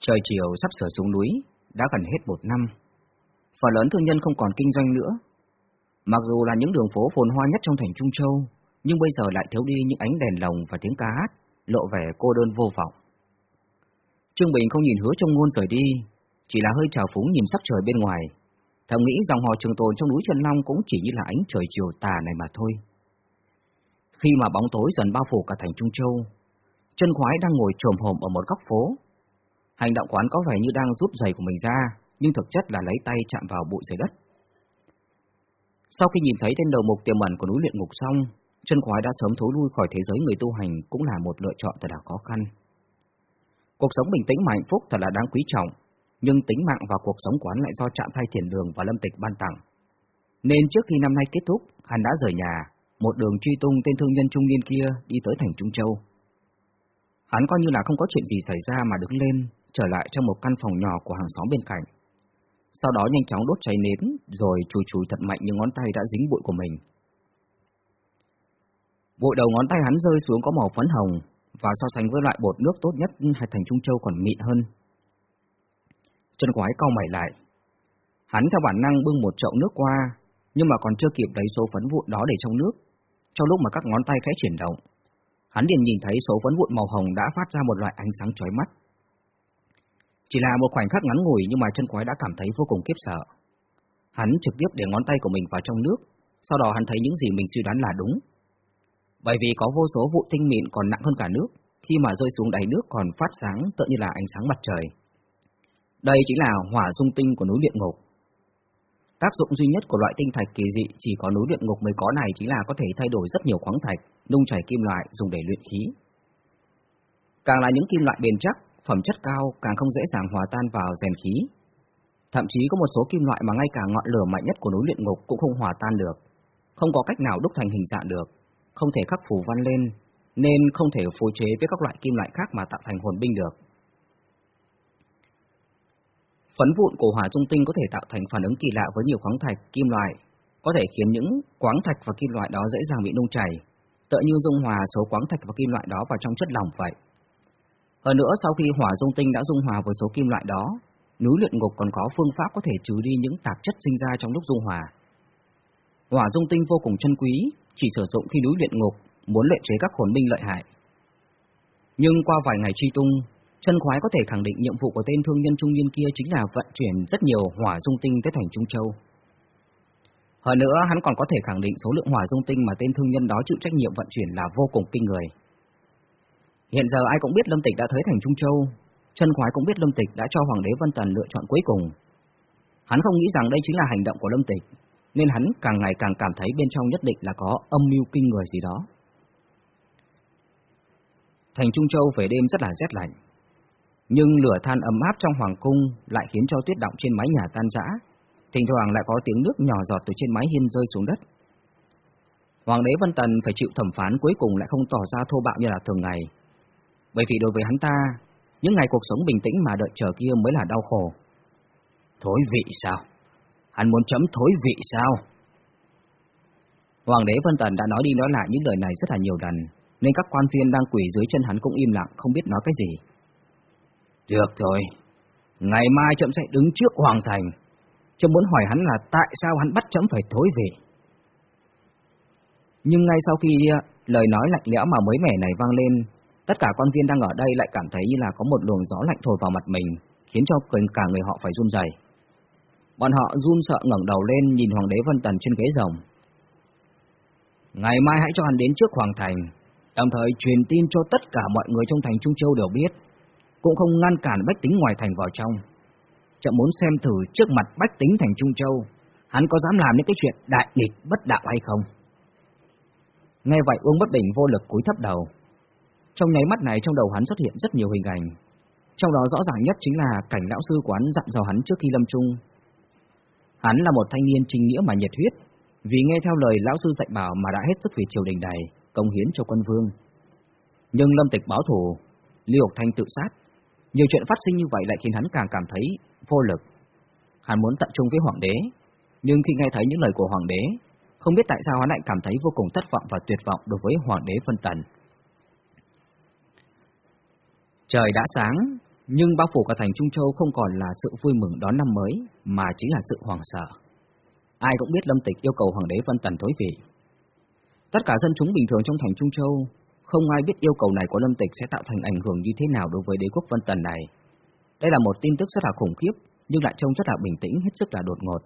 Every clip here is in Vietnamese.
Trời chiều sắp sửa xuống núi, đã gần hết một năm. Phần lớn thương nhân không còn kinh doanh nữa. Mặc dù là những đường phố phồn hoa nhất trong thành Trung Châu, nhưng bây giờ lại thiếu đi những ánh đèn lồng và tiếng ca hát, lộ vẻ cô đơn vô vọng. Trương Bình không nhìn hứa trong ngôn rời đi, chỉ là hơi trào phúng nhìn sắc trời bên ngoài. Thầm nghĩ dòng họ trường tồn trong núi Trần Long cũng chỉ như là ánh trời chiều tà này mà thôi. Khi mà bóng tối dần bao phủ cả thành Trung Châu, chân khoái đang ngồi trồm hồm ở một góc phố. Hành động quán có vẻ như đang rút giày của mình ra, nhưng thực chất là lấy tay chạm vào bụi dưới đất. Sau khi nhìn thấy tên đầu mục tiềm ẩn của núi luyện ngục xong, chân khoái đã sớm thối lui khỏi thế giới người tu hành cũng là một lựa chọn thật là khó khăn. Cuộc sống bình tĩnh mà hạnh phúc thật là đáng quý trọng, nhưng tính mạng và cuộc sống quán lại do trạm thay thiền đường và lâm tịch ban tặng. Nên trước khi năm nay kết thúc, hắn đã rời nhà, một đường truy tung tên thương nhân trung niên kia đi tới thành Trung Châu. Hắn coi như là không có chuyện gì xảy ra mà đứng lên, trở lại trong một căn phòng nhỏ của hàng xóm bên cạnh. Sau đó nhanh chóng đốt cháy nến, rồi chùi chùi thật mạnh những ngón tay đã dính bụi của mình. Bụi đầu ngón tay hắn rơi xuống có màu phấn hồng, và so sánh với loại bột nước tốt nhất hay thành Trung Châu còn mịn hơn. Chân quái cau mày lại. Hắn theo bản năng bưng một chậu nước qua, nhưng mà còn chưa kịp lấy số phấn vụn đó để trong nước. Trong lúc mà các ngón tay khẽ chuyển động, hắn liền nhìn thấy số phấn vụn màu hồng đã phát ra một loại ánh sáng chói mắt. Chỉ là một khoảnh khắc ngắn ngủi nhưng mà chân quái đã cảm thấy vô cùng kiếp sợ. Hắn trực tiếp để ngón tay của mình vào trong nước, sau đó hắn thấy những gì mình suy đoán là đúng. Bởi vì có vô số vụ tinh mịn còn nặng hơn cả nước, khi mà rơi xuống đáy nước còn phát sáng tựa như là ánh sáng mặt trời. Đây chính là hỏa dung tinh của núi luyện ngục. Tác dụng duy nhất của loại tinh thạch kỳ dị chỉ có núi luyện ngục mới có này chính là có thể thay đổi rất nhiều khoáng thạch, nung chảy kim loại dùng để luyện khí. Càng là những kim loại bền chắc, phẩm chất cao càng không dễ dàng hòa tan vào rèn khí. Thậm chí có một số kim loại mà ngay cả ngọn lửa mạnh nhất của núi luyện ngục cũng không hòa tan được, không có cách nào đúc thành hình dạng được, không thể khắc phù văn lên, nên không thể phối chế với các loại kim loại khác mà tạo thành hồn binh được. Phấn vụn của hỏa dung tinh có thể tạo thành phản ứng kỳ lạ với nhiều khoáng thạch, kim loại, có thể khiến những khoáng thạch và kim loại đó dễ dàng bị nung chảy, tựa như dung hòa số khoáng thạch và kim loại đó vào trong chất lỏng vậy. Hơn nữa, sau khi hỏa dung tinh đã dung hòa với số kim loại đó, núi luyện ngục còn có phương pháp có thể trừ đi những tạp chất sinh ra trong lúc dung hòa. Hỏa dung tinh vô cùng chân quý, chỉ sử dụng khi núi luyện ngục muốn luyện chế các hồn binh lợi hại. Nhưng qua vài ngày truy tung, chân khoái có thể khẳng định nhiệm vụ của tên thương nhân trung niên kia chính là vận chuyển rất nhiều hỏa dung tinh tới thành Trung Châu. Hơn nữa, hắn còn có thể khẳng định số lượng hỏa dung tinh mà tên thương nhân đó chịu trách nhiệm vận chuyển là vô cùng kinh người. Hiện giờ ai cũng biết Lâm Tịch đã tới thành Trung Châu, chân khoái cũng biết Lâm Tịch đã cho Hoàng đế Vân Tần lựa chọn cuối cùng. Hắn không nghĩ rằng đây chính là hành động của Lâm Tịch, nên hắn càng ngày càng cảm thấy bên trong nhất định là có âm mưu kinh người gì đó. Thành Trung Châu về đêm rất là rét lạnh, nhưng lửa than ấm áp trong hoàng cung lại khiến cho tuyết động trên mái nhà tan rã, thỉnh thoảng lại có tiếng nước nhỏ giọt từ trên mái hiên rơi xuống đất. Hoàng đế Vân Tần phải chịu thẩm phán cuối cùng lại không tỏ ra thô bạo như là thường ngày, bởi vì đối với hắn ta, những ngày cuộc sống bình tĩnh mà đợi chờ kia mới là đau khổ. Thối vị sao? Hắn muốn chấm thối vị sao? Hoàng đế Vân Tần đã nói đi nói lại những lời này rất là nhiều lần, nên các quan viên đang quỳ dưới chân hắn cũng im lặng, không biết nói cái gì. Được rồi, ngày mai chậm sẽ đứng trước Hoàng Thành, chậm muốn hỏi hắn là tại sao hắn bắt chấm phải thối vị. Nhưng ngay sau khi à, lời nói lạnh lẽo mà mới mẻ này vang lên, tất cả quan viên đang ở đây lại cảm thấy như là có một luồng gió lạnh thổi vào mặt mình, khiến cho cả người họ phải run rẩy. Bọn họ run sợ ngẩng đầu lên nhìn Hoàng đế Vân Tần trên ghế rồng. Ngày mai hãy cho hắn đến trước Hoàng Thành, đồng thời truyền tin cho tất cả mọi người trong thành Trung Châu đều biết, cũng không ngăn cản bách tính ngoài thành vào trong. Chậm muốn xem thử trước mặt bách tính thành Trung Châu, hắn có dám làm những cái chuyện đại nghịch bất đạo hay không? Nghe vậy Uông Bất Bình vô lực cúi thấp đầu. Trong nháy mắt này trong đầu hắn xuất hiện rất nhiều hình ảnh. Trong đó rõ ràng nhất chính là cảnh lão sư quán dặn dò hắn trước khi lâm chung Hắn là một thanh niên trinh nghĩa mà nhiệt huyết, vì nghe theo lời lão sư dạy bảo mà đã hết sức vì triều đình này, công hiến cho quân vương. Nhưng lâm tịch báo thù, Liêu Thanh tự sát, nhiều chuyện phát sinh như vậy lại khiến hắn càng cảm thấy vô lực. Hắn muốn tận trung với hoàng đế, nhưng khi nghe thấy những lời của hoàng đế, không biết tại sao hắn lại cảm thấy vô cùng thất vọng và tuyệt vọng đối với hoàng đế Vân Tần. Trời đã sáng, Nhưng bao phủ cả thành Trung Châu không còn là sự vui mừng đón năm mới, mà chính là sự hoảng sợ. Ai cũng biết Lâm Tịch yêu cầu Hoàng đế Vân Tần thối vị. Tất cả dân chúng bình thường trong thành Trung Châu, không ai biết yêu cầu này của Lâm Tịch sẽ tạo thành ảnh hưởng như thế nào đối với đế quốc Vân Tần này. Đây là một tin tức rất là khủng khiếp, nhưng lại trông rất là bình tĩnh, hết sức là đột ngột.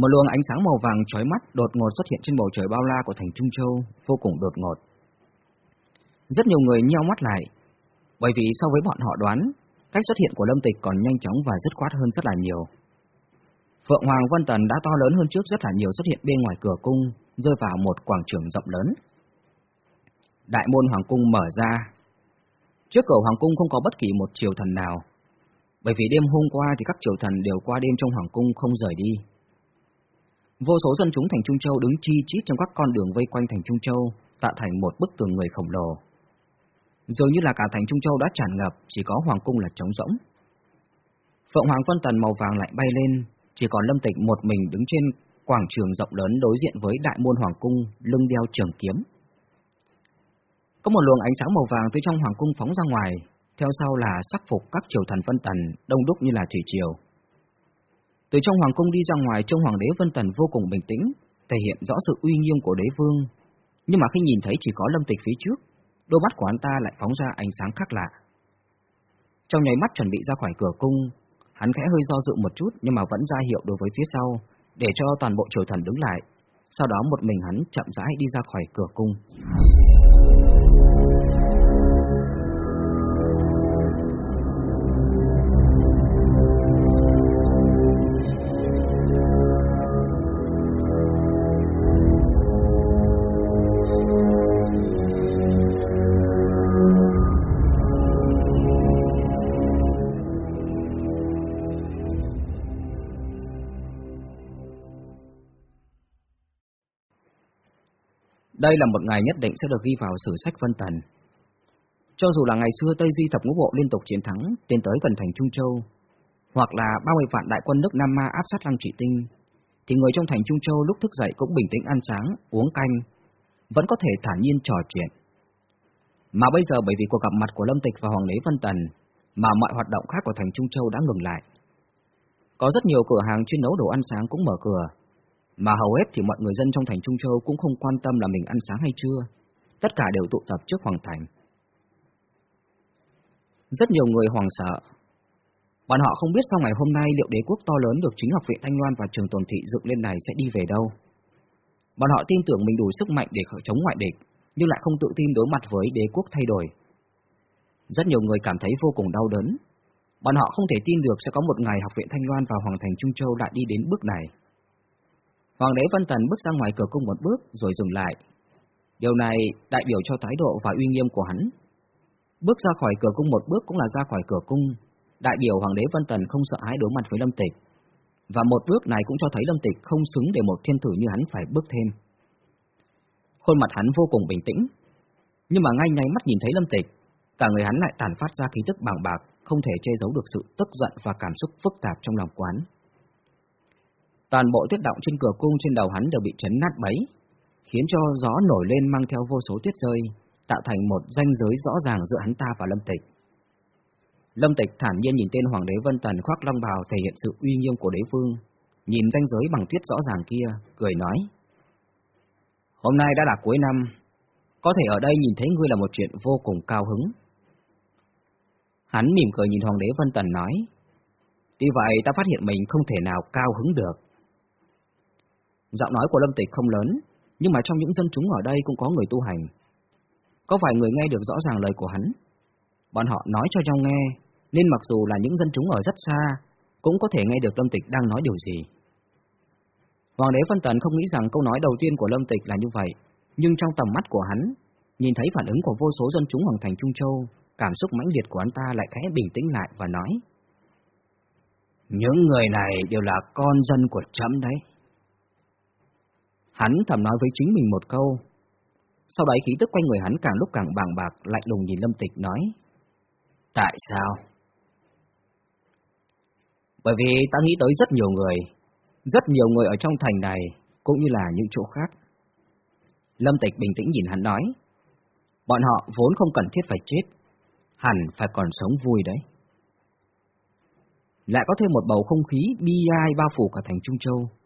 Một luồng ánh sáng màu vàng chói mắt đột ngột xuất hiện trên bầu trời bao la của thành Trung Châu, vô cùng đột ngột. Rất nhiều người nheo mắt lại, bởi vì so với bọn họ đoán, cách xuất hiện của Lâm Tịch còn nhanh chóng và dứt khoát hơn rất là nhiều. Phượng Hoàng Vân Tần đã to lớn hơn trước rất là nhiều xuất hiện bên ngoài cửa cung, rơi vào một quảng trường rộng lớn. Đại môn Hoàng Cung mở ra. Trước cửa Hoàng Cung không có bất kỳ một triều thần nào, bởi vì đêm hôm qua thì các triều thần đều qua đêm trong Hoàng Cung không rời đi. Vô số dân chúng thành Trung Châu đứng chi chít trong các con đường vây quanh thành Trung Châu, tạo thành một bức tường người khổng lồ. Dường như là cả thành Trung Châu đã tràn ngập, chỉ có Hoàng Cung là trống rỗng. Phượng Hoàng Vân Tần màu vàng lại bay lên, chỉ còn Lâm Tịch một mình đứng trên quảng trường rộng lớn đối diện với đại môn Hoàng Cung, lưng đeo trường kiếm. Có một luồng ánh sáng màu vàng từ trong Hoàng Cung phóng ra ngoài, theo sau là sắc phục các triều thần Vân Tần, đông đúc như là thủy triều. Từ trong Hoàng Cung đi ra ngoài, trông Hoàng đế Vân Tần vô cùng bình tĩnh, thể hiện rõ sự uy nghiêm của đế vương. Nhưng mà khi nhìn thấy chỉ có Lâm Tịch phía trước, đôi mắt của hắn ta lại phóng ra ánh sáng khác lạ. Trong nháy mắt chuẩn bị ra khỏi cửa cung, hắn khẽ hơi do dự một chút nhưng mà vẫn ra hiệu đối với phía sau, để cho toàn bộ triều thần đứng lại. Sau đó một mình hắn chậm rãi đi ra khỏi cửa cung. Đây là một ngày nhất định sẽ được ghi vào sử sách Vân Tần. Cho dù là ngày xưa Tây Di thập ngũ bộ liên tục chiến thắng, tiến tới gần thành Trung Châu, hoặc là 30 vạn đại quân nước Nam Ma áp sát Lăng Trị Tinh, thì người trong thành Trung Châu lúc thức dậy cũng bình tĩnh ăn sáng, uống canh, vẫn có thể thản nhiên trò chuyện. Mà bây giờ bởi vì cuộc gặp mặt của Lâm Tịch và Hoàng đế Vân Tần, mà mọi hoạt động khác của thành Trung Châu đã ngừng lại. Có rất nhiều cửa hàng chuyên nấu đồ ăn sáng cũng mở cửa, mà hầu hết thì mọi người dân trong thành Trung Châu cũng không quan tâm là mình ăn sáng hay chưa, tất cả đều tụ tập trước Hoàng Thành. Rất nhiều người hoàng sợ. Bọn họ không biết sau ngày hôm nay liệu đế quốc to lớn được chính học viện Thanh Loan và trường tồn thị dựng lên này sẽ đi về đâu. Bọn họ tin tưởng mình đủ sức mạnh để khởi chống ngoại địch, nhưng lại không tự tin đối mặt với đế quốc thay đổi. Rất nhiều người cảm thấy vô cùng đau đớn. Bọn họ không thể tin được sẽ có một ngày học viện Thanh Loan và Hoàng thành Trung Châu lại đi đến bước này. Hoàng đế Văn Tần bước ra ngoài cửa cung một bước rồi dừng lại. Điều này đại biểu cho thái độ và uy nghiêm của hắn. Bước ra khỏi cửa cung một bước cũng là ra khỏi cửa cung, đại biểu Hoàng đế Văn Tần không sợ hãi đối mặt với Lâm Tịch. Và một bước này cũng cho thấy Lâm Tịch không xứng để một thiên tử như hắn phải bước thêm. Khuôn mặt hắn vô cùng bình tĩnh, nhưng mà ngay nháy mắt nhìn thấy Lâm Tịch, cả người hắn lại tàn phát ra khí tức bàng bạc, không thể che giấu được sự tức giận và cảm xúc phức tạp trong lòng quán. Toàn bộ tuyết động trên cửa cung trên đầu hắn đều bị chấn nát bấy, khiến cho gió nổi lên mang theo vô số tuyết rơi, tạo thành một ranh giới rõ ràng giữa hắn ta và Lâm Tịch. Lâm Tịch thản nhiên nhìn tên Hoàng đế Vân Tần khoác long bào thể hiện sự uy nghiêm của đế vương, nhìn ranh giới bằng tuyết rõ ràng kia, cười nói. Hôm nay đã là cuối năm, có thể ở đây nhìn thấy ngươi là một chuyện vô cùng cao hứng. Hắn mỉm cười nhìn Hoàng đế Vân Tần nói, Tuy vậy ta phát hiện mình không thể nào cao hứng được. Giọng nói của Lâm Tịch không lớn, nhưng mà trong những dân chúng ở đây cũng có người tu hành. Có vài người nghe được rõ ràng lời của hắn. Bọn họ nói cho nhau nghe, nên mặc dù là những dân chúng ở rất xa, cũng có thể nghe được Lâm Tịch đang nói điều gì. Hoàng đế Phân Tần không nghĩ rằng câu nói đầu tiên của Lâm Tịch là như vậy, nhưng trong tầm mắt của hắn, nhìn thấy phản ứng của vô số dân chúng Hoàng thành Trung Châu, cảm xúc mãnh liệt của hắn ta lại khẽ bình tĩnh lại và nói: "Những người này đều là con dân của trẫm đấy." Hắn thầm nói với chính mình một câu. Sau đấy khí tức quanh người hắn càng lúc càng bàng bạc, lạnh lùng nhìn Lâm Tịch nói. Tại sao? Bởi vì ta nghĩ tới rất nhiều người, rất nhiều người ở trong thành này, cũng như là những chỗ khác. Lâm Tịch bình tĩnh nhìn hắn nói. Bọn họ vốn không cần thiết phải chết. hẳn phải còn sống vui đấy. Lại có thêm một bầu không khí bi ai bao phủ cả thành Trung Châu.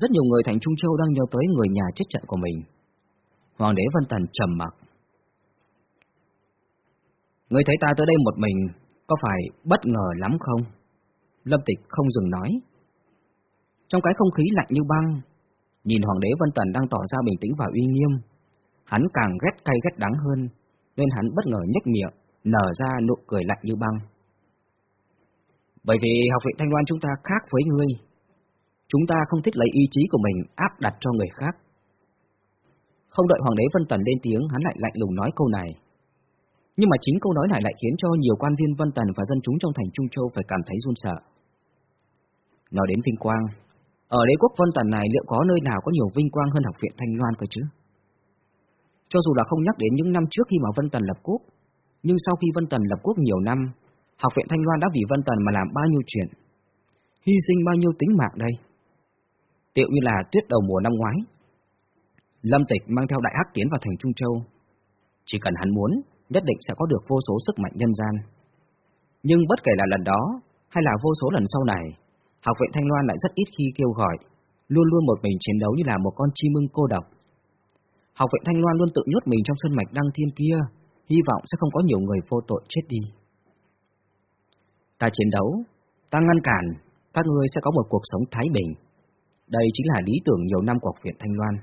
Rất nhiều người thành Trung Châu đang nhớ tới người nhà chết trận của mình. Hoàng đế Vân Tần trầm mặc. Người thấy ta tới đây một mình, có phải bất ngờ lắm không? Lâm Tịch không dừng nói. Trong cái không khí lạnh như băng, nhìn Hoàng đế Vân Tần đang tỏ ra bình tĩnh và uy nghiêm, hắn càng ghét cay ghét đắng hơn, nên hắn bất ngờ nhếch miệng, nở ra nụ cười lạnh như băng. Bởi vì học viện Thanh Loan chúng ta khác với ngươi. Chúng ta không thích lấy ý chí của mình áp đặt cho người khác. Không đợi Hoàng đế Vân Tần lên tiếng, hắn lại lạnh lùng nói câu này. Nhưng mà chính câu nói này lại khiến cho nhiều quan viên Vân Tần và dân chúng trong thành Trung Châu phải cảm thấy run sợ. Nói đến vinh quang, ở đế quốc Vân Tần này liệu có nơi nào có nhiều vinh quang hơn học viện Thanh Loan cơ chứ? Cho dù là không nhắc đến những năm trước khi mà Vân Tần lập quốc, nhưng sau khi Vân Tần lập quốc nhiều năm, học viện Thanh Loan đã vì Vân Tần mà làm bao nhiêu chuyện, hy sinh bao nhiêu tính mạng đây. Tiệu như là tuyết đầu mùa năm ngoái, Lâm Tịch mang theo đại hắc tiến vào thành Trung Châu. Chỉ cần hắn muốn, nhất định sẽ có được vô số sức mạnh nhân gian. Nhưng bất kể là lần đó, hay là vô số lần sau này, học viện Thanh Loan lại rất ít khi kêu gọi, luôn luôn một mình chiến đấu như là một con chim mưng cô độc. Học viện Thanh Loan luôn tự nhốt mình trong sân mạch đăng thiên kia, hy vọng sẽ không có nhiều người vô tội chết đi. Ta chiến đấu, ta ngăn cản, các ngươi sẽ có một cuộc sống thái bình. Đây chính là lý tưởng nhiều năm của học viện Thanh Loan.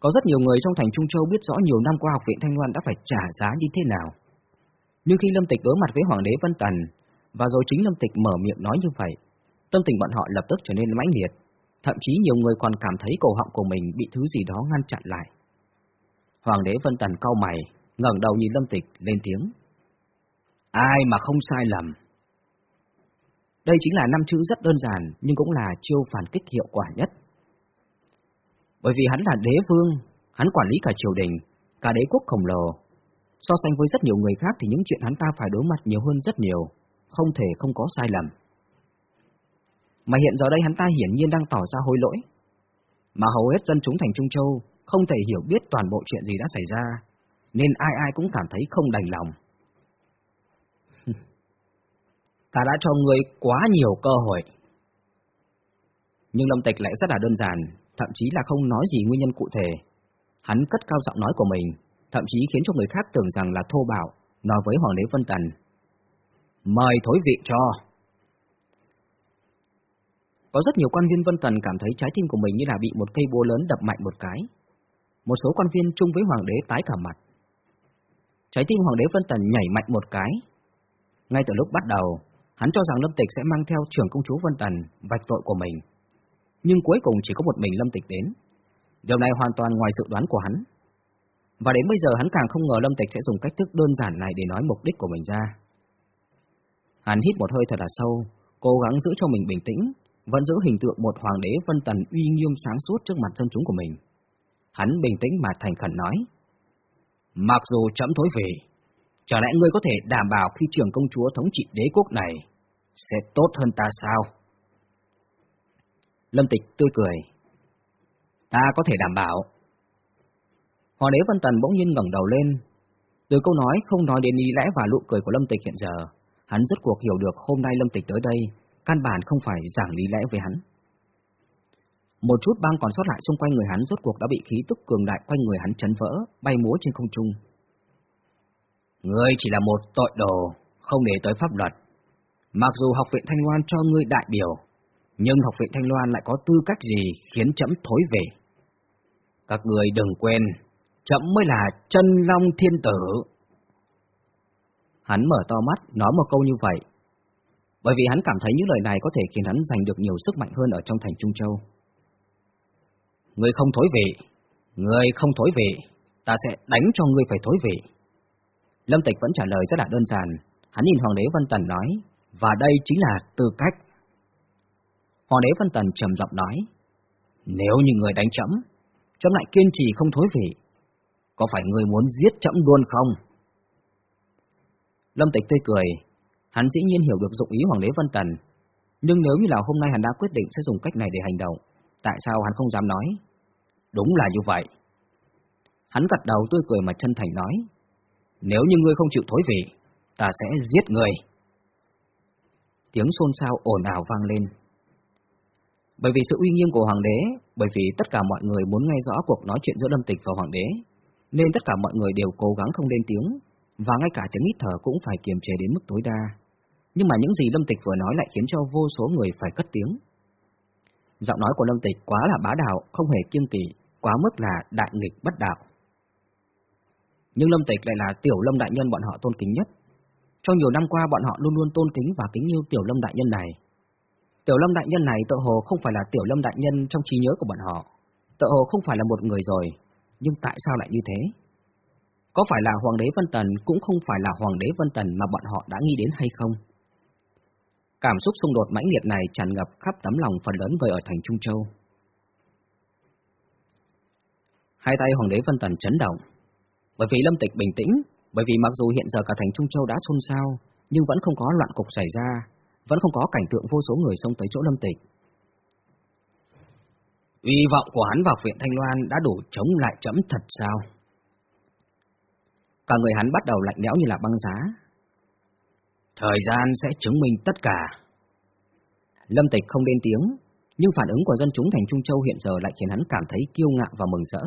Có rất nhiều người trong thành Trung Châu biết rõ nhiều năm qua học viện Thanh Loan đã phải trả giá như thế nào. Nhưng khi Lâm Tịch đối mặt với Hoàng đế Vân Tần, và rồi chính Lâm Tịch mở miệng nói như vậy, tâm tình bọn họ lập tức trở nên mãnh liệt, thậm chí nhiều người còn cảm thấy cổ họng của mình bị thứ gì đó ngăn chặn lại. Hoàng đế Vân Tần cau mày, ngẩng đầu nhìn Lâm Tịch lên tiếng. Ai mà không sai lầm? Đây chính là năm chữ rất đơn giản nhưng cũng là chiêu phản kích hiệu quả nhất. Bởi vì hắn là đế vương, hắn quản lý cả triều đình, cả đế quốc khổng lồ. So sánh với rất nhiều người khác thì những chuyện hắn ta phải đối mặt nhiều hơn rất nhiều, không thể không có sai lầm. Mà hiện giờ đây hắn ta hiển nhiên đang tỏ ra hối lỗi. Mà hầu hết dân chúng thành Trung Châu không thể hiểu biết toàn bộ chuyện gì đã xảy ra, nên ai ai cũng cảm thấy không đành lòng ta đã cho ngươi quá nhiều cơ hội. Nhưng Lâm Tịch lại rất là đơn giản, thậm chí là không nói gì nguyên nhân cụ thể. Hắn cất cao giọng nói của mình, thậm chí khiến cho người khác tưởng rằng là thô bạo, nói với Hoàng đế Vân Tần. Mời thối vị cho. Có rất nhiều quan viên Vân Tần cảm thấy trái tim của mình như là bị một cây búa lớn đập mạnh một cái. Một số quan viên chung với Hoàng đế tái cả mặt. Trái tim Hoàng đế Vân Tần nhảy mạnh một cái. Ngay từ lúc bắt đầu, hắn cho rằng Lâm Tịch sẽ mang theo trưởng công chúa Vân Tần vạch tội của mình nhưng cuối cùng chỉ có một mình Lâm Tịch đến. Điều này hoàn toàn ngoài dự đoán của hắn. Và đến bây giờ hắn càng không ngờ Lâm Tịch sẽ dùng cách thức đơn giản này để nói mục đích của mình ra. Hắn hít một hơi thật là sâu, cố gắng giữ cho mình bình tĩnh, vẫn giữ hình tượng một hoàng đế vân tần uy nghiêm sáng suốt trước mặt dân chúng của mình. Hắn bình tĩnh mà thành khẩn nói. Mặc dù chậm thối về, chả lẽ ngươi có thể đảm bảo khi trưởng công chúa thống trị đế quốc này sẽ tốt hơn ta sao? Lâm Tịch tươi cười. Ta có thể đảm bảo. Hoàng đế Vân Tần bỗng nhiên ngẩng đầu lên. Từ câu nói không nói đến ý lẽ và nụ cười của Lâm Tịch hiện giờ, hắn rất cuộc hiểu được hôm nay Lâm Tịch tới đây, căn bản không phải giảng lý lẽ với hắn. Một chút băng còn sót lại xung quanh người hắn rốt cuộc đã bị khí tức cường đại quanh người hắn chấn vỡ, bay múa trên không trung. Ngươi chỉ là một tội đồ, không để tới pháp luật. Mặc dù học viện Thanh Loan cho ngươi đại biểu, nhưng học viện Thanh Loan lại có tư cách gì khiến chấm thối về? Các người đừng quên, chấm mới là chân long thiên tử. Hắn mở to mắt, nói một câu như vậy, bởi vì hắn cảm thấy những lời này có thể khiến hắn giành được nhiều sức mạnh hơn ở trong thành Trung Châu. Người không thối về, người không thối về, ta sẽ đánh cho ngươi phải thối về. Lâm Tịch vẫn trả lời rất là đơn giản, hắn nhìn Hoàng đế Văn Tần nói, và đây chính là tư cách. Hoàng đế Văn Tần trầm giọng nói, nếu như người đánh chấm, chấm lại kiên trì không thối vị, có phải người muốn giết chấm luôn không? Lâm Tịch tươi cười, hắn dĩ nhiên hiểu được dụng ý Hoàng đế Văn Tần, nhưng nếu như là hôm nay hắn đã quyết định sẽ dùng cách này để hành động, tại sao hắn không dám nói? Đúng là như vậy. Hắn gật đầu tươi cười mà chân thành nói, nếu như ngươi không chịu thối vị, ta sẽ giết ngươi. Tiếng xôn xao ồn ào vang lên. Bởi vì sự uy nghiêm của hoàng đế, bởi vì tất cả mọi người muốn nghe rõ cuộc nói chuyện giữa Lâm Tịch và hoàng đế, nên tất cả mọi người đều cố gắng không lên tiếng, và ngay cả tiếng hít thở cũng phải kiềm chế đến mức tối đa. Nhưng mà những gì Lâm Tịch vừa nói lại khiến cho vô số người phải cất tiếng. Giọng nói của Lâm Tịch quá là bá đạo, không hề kiêng kỵ, quá mức là đại nghịch bất đạo. Nhưng Lâm Tịch lại là tiểu Lâm đại nhân bọn họ tôn kính nhất. Trong nhiều năm qua bọn họ luôn luôn tôn kính và kính yêu tiểu Lâm đại nhân này. Tiểu Lâm đại nhân này tự hồ không phải là tiểu Lâm đại nhân trong trí nhớ của bọn họ. Tự hồ không phải là một người rồi, nhưng tại sao lại như thế? Có phải là Hoàng đế Vân Tần cũng không phải là Hoàng đế Vân Tần mà bọn họ đã nghĩ đến hay không? Cảm xúc xung đột mãnh liệt này tràn ngập khắp tấm lòng phần lớn người ở thành Trung Châu. Hai tay Hoàng đế Vân Tần chấn động. Bởi vì Lâm Tịch bình tĩnh, bởi vì mặc dù hiện giờ cả thành Trung Châu đã xôn xao, nhưng vẫn không có loạn cục xảy ra, vẫn không có cảnh tượng vô số người xông tới chỗ Lâm Tịch. hy vọng của hắn vào viện Thanh Loan đã đủ chống lại chấm thật sao? Cả người hắn bắt đầu lạnh lẽo như là băng giá. Thời gian sẽ chứng minh tất cả. Lâm Tịch không lên tiếng, nhưng phản ứng của dân chúng thành Trung Châu hiện giờ lại khiến hắn cảm thấy kiêu ngạo và mừng rỡ.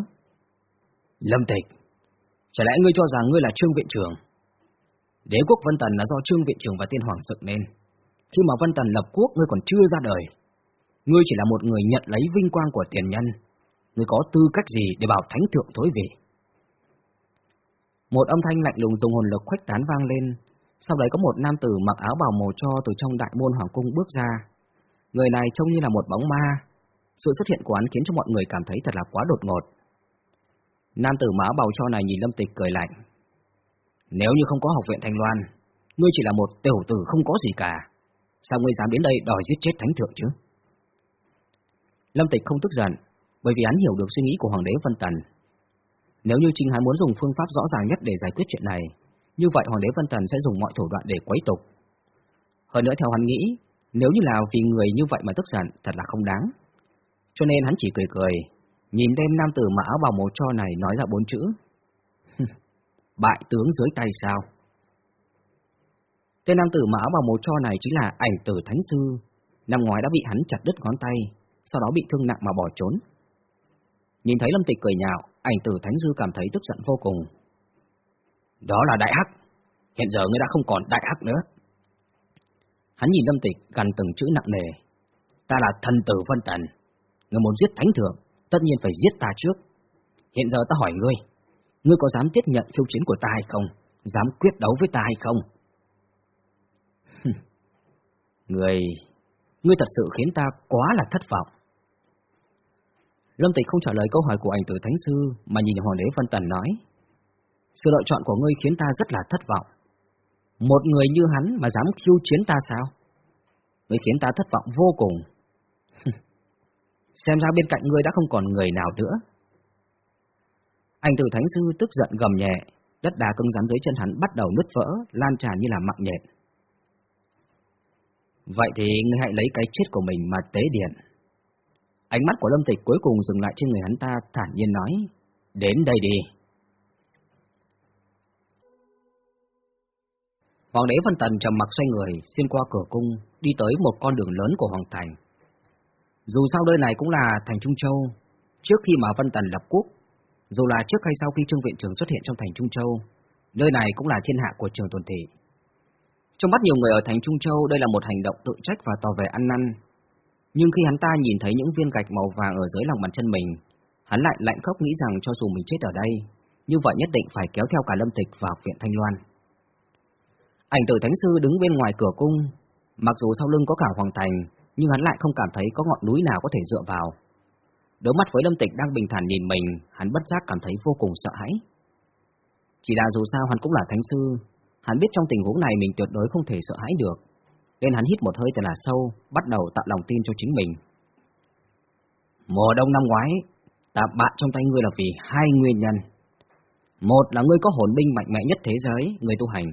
Lâm Tịch, chả lẽ ngươi cho rằng ngươi là Trương Viện Trường? Đế quốc Vân Tần là do Trương Viện Trường và Tiên Hoàng dựng nên. Khi mà Vân Tần lập quốc ngươi còn chưa ra đời, ngươi chỉ là một người nhận lấy vinh quang của tiền nhân. Ngươi có tư cách gì để bảo thánh thượng thối vị? Một âm thanh lạnh lùng dùng hồn lực khuếch tán vang lên, sau đấy có một nam tử mặc áo bào màu cho từ trong đại môn hoàng cung bước ra. Người này trông như là một bóng ma. Sự xuất hiện của hắn khiến cho mọi người cảm thấy thật là quá đột ngột. Nam tử mã bào cho này nhìn Lâm Tịch cười lạnh. Nếu như không có học viện Thanh Loan, ngươi chỉ là một tiểu tử không có gì cả. Sao ngươi dám đến đây đòi giết chết thánh thượng chứ? Lâm Tịch không tức giận, bởi vì hắn hiểu được suy nghĩ của Hoàng đế Vân Tần. Nếu như chính hắn muốn dùng phương pháp rõ ràng nhất để giải quyết chuyện này, như vậy Hoàng đế Vân Tần sẽ dùng mọi thủ đoạn để quấy tục. Hơn nữa theo hắn nghĩ, nếu như là vì người như vậy mà tức giận, thật là không đáng. Cho nên hắn chỉ cười cười, nhìn tên nam tử mà áo bào màu cho này nói ra bốn chữ. Bại tướng dưới tay sao? Tên nam tử mà áo bào màu cho này chính là ảnh tử thánh sư, năm ngoái đã bị hắn chặt đứt ngón tay, sau đó bị thương nặng mà bỏ trốn. Nhìn thấy Lâm Tịch cười nhạo, ảnh tử Thánh sư cảm thấy tức giận vô cùng. Đó là đại hắc, hiện giờ ngươi đã không còn đại hắc nữa. Hắn nhìn Lâm Tịch gần từng chữ nặng nề. Ta là thần tử Vân Tần, người muốn giết thánh thượng, tất nhiên phải giết ta trước. Hiện giờ ta hỏi ngươi, ngươi có dám tiếp nhận khiêu chiến của ta hay không? Dám quyết đấu với ta hay không? ngươi, ngươi thật sự khiến ta quá là thất vọng. Lâm Tịch không trả lời câu hỏi của ảnh tử Thánh Sư, mà nhìn Hoàng đế Vân Tần nói. Sự lựa chọn của ngươi khiến ta rất là thất vọng. Một người như hắn mà dám khiêu chiến ta sao? Ngươi khiến ta thất vọng vô cùng. Xem ra bên cạnh ngươi đã không còn người nào nữa. Anh tử Thánh Sư tức giận gầm nhẹ, đất đá cứng rắn dưới chân hắn bắt đầu nứt vỡ, lan tràn như là mạng nhện. Vậy thì ngươi hãy lấy cái chết của mình mà tế điện. Ánh mắt của Lâm Tịch cuối cùng dừng lại trên người hắn ta, thản nhiên nói, đến đây đi. Hoàng đế Văn Tần trầm mặc xoay người, xuyên qua cửa cung, đi tới một con đường lớn của Hoàng Thành. Dù sao nơi này cũng là thành Trung Châu, trước khi mà Vân Tần lập quốc, dù là trước hay sau khi Trương Viện Trường xuất hiện trong thành Trung Châu, nơi này cũng là thiên hạ của Trường Tuần Thị. Trong mắt nhiều người ở thành Trung Châu, đây là một hành động tự trách và tỏ vẻ ăn năn, nhưng khi hắn ta nhìn thấy những viên gạch màu vàng ở dưới lòng bàn chân mình, hắn lại lạnh khóc nghĩ rằng cho dù mình chết ở đây, như vậy nhất định phải kéo theo cả Lâm Tịch vào viện Thanh Loan. Ảnh tử Thánh Sư đứng bên ngoài cửa cung, mặc dù sau lưng có cả Hoàng Thành, nhưng hắn lại không cảm thấy có ngọn núi nào có thể dựa vào. Đối mắt với Lâm Tịch đang bình thản nhìn mình, hắn bất giác cảm thấy vô cùng sợ hãi. Chỉ là dù sao hắn cũng là Thánh Sư, hắn biết trong tình huống này mình tuyệt đối không thể sợ hãi được nên hắn hít một hơi thật là sâu, bắt đầu tạo lòng tin cho chính mình. Mùa đông năm ngoái, ta bạn trong tay ngươi là vì hai nguyên nhân. Một là ngươi có hồn binh mạnh mẽ nhất thế giới, người tu hành.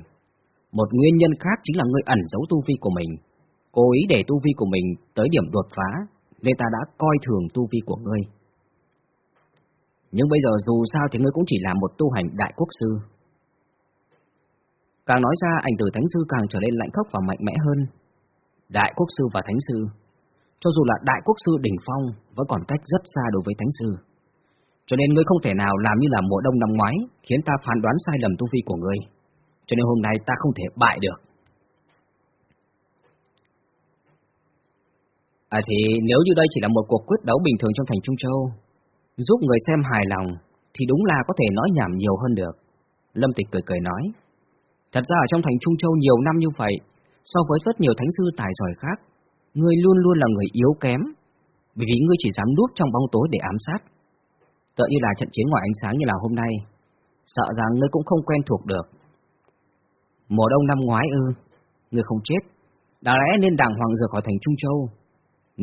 Một nguyên nhân khác chính là ngươi ẩn giấu tu vi của mình, cố ý để tu vi của mình tới điểm đột phá, nên ta đã coi thường tu vi của ngươi. Nhưng bây giờ dù sao thì ngươi cũng chỉ là một tu hành đại quốc sư. Càng nói ra, ảnh tử thánh sư càng trở nên lạnh khốc và mạnh mẽ hơn. Đại quốc sư và thánh sư, cho dù là đại quốc sư đỉnh phong, vẫn còn cách rất xa đối với thánh sư. Cho nên ngươi không thể nào làm như là mùa đông năm ngoái, khiến ta phán đoán sai lầm tu vi của ngươi. Cho nên hôm nay ta không thể bại được. À thì nếu như đây chỉ là một cuộc quyết đấu bình thường trong thành Trung Châu, giúp người xem hài lòng, thì đúng là có thể nói nhảm nhiều hơn được. Lâm Tịch cười cười nói. Thật ra ở trong thành Trung Châu nhiều năm như vậy, so với rất nhiều thánh sư tài giỏi khác, ngươi luôn luôn là người yếu kém, Bởi vì ngươi chỉ dám núp trong bóng tối để ám sát. Tựa như là trận chiến ngoài ánh sáng như là hôm nay, sợ rằng ngươi cũng không quen thuộc được. Mùa đông năm ngoái ư, ngươi không chết, đã lẽ nên đàng hoàng rời khỏi thành Trung Châu.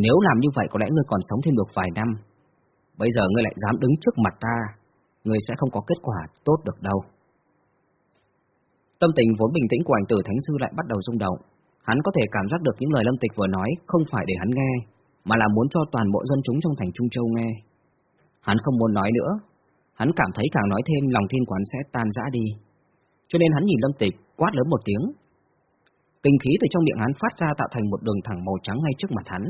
Nếu làm như vậy có lẽ ngươi còn sống thêm được vài năm. Bây giờ ngươi lại dám đứng trước mặt ta, ngươi sẽ không có kết quả tốt được đâu. Tâm tình vốn bình tĩnh của ảnh tử Thánh Sư lại bắt đầu rung động. Hắn có thể cảm giác được những lời Lâm Tịch vừa nói không phải để hắn nghe, mà là muốn cho toàn bộ dân chúng trong thành Trung Châu nghe. Hắn không muốn nói nữa, hắn cảm thấy càng nói thêm lòng thiên quán sẽ tan rã đi. Cho nên hắn nhìn Lâm Tịch, quát lớn một tiếng. Kinh khí từ trong miệng hắn phát ra tạo thành một đường thẳng màu trắng ngay trước mặt hắn.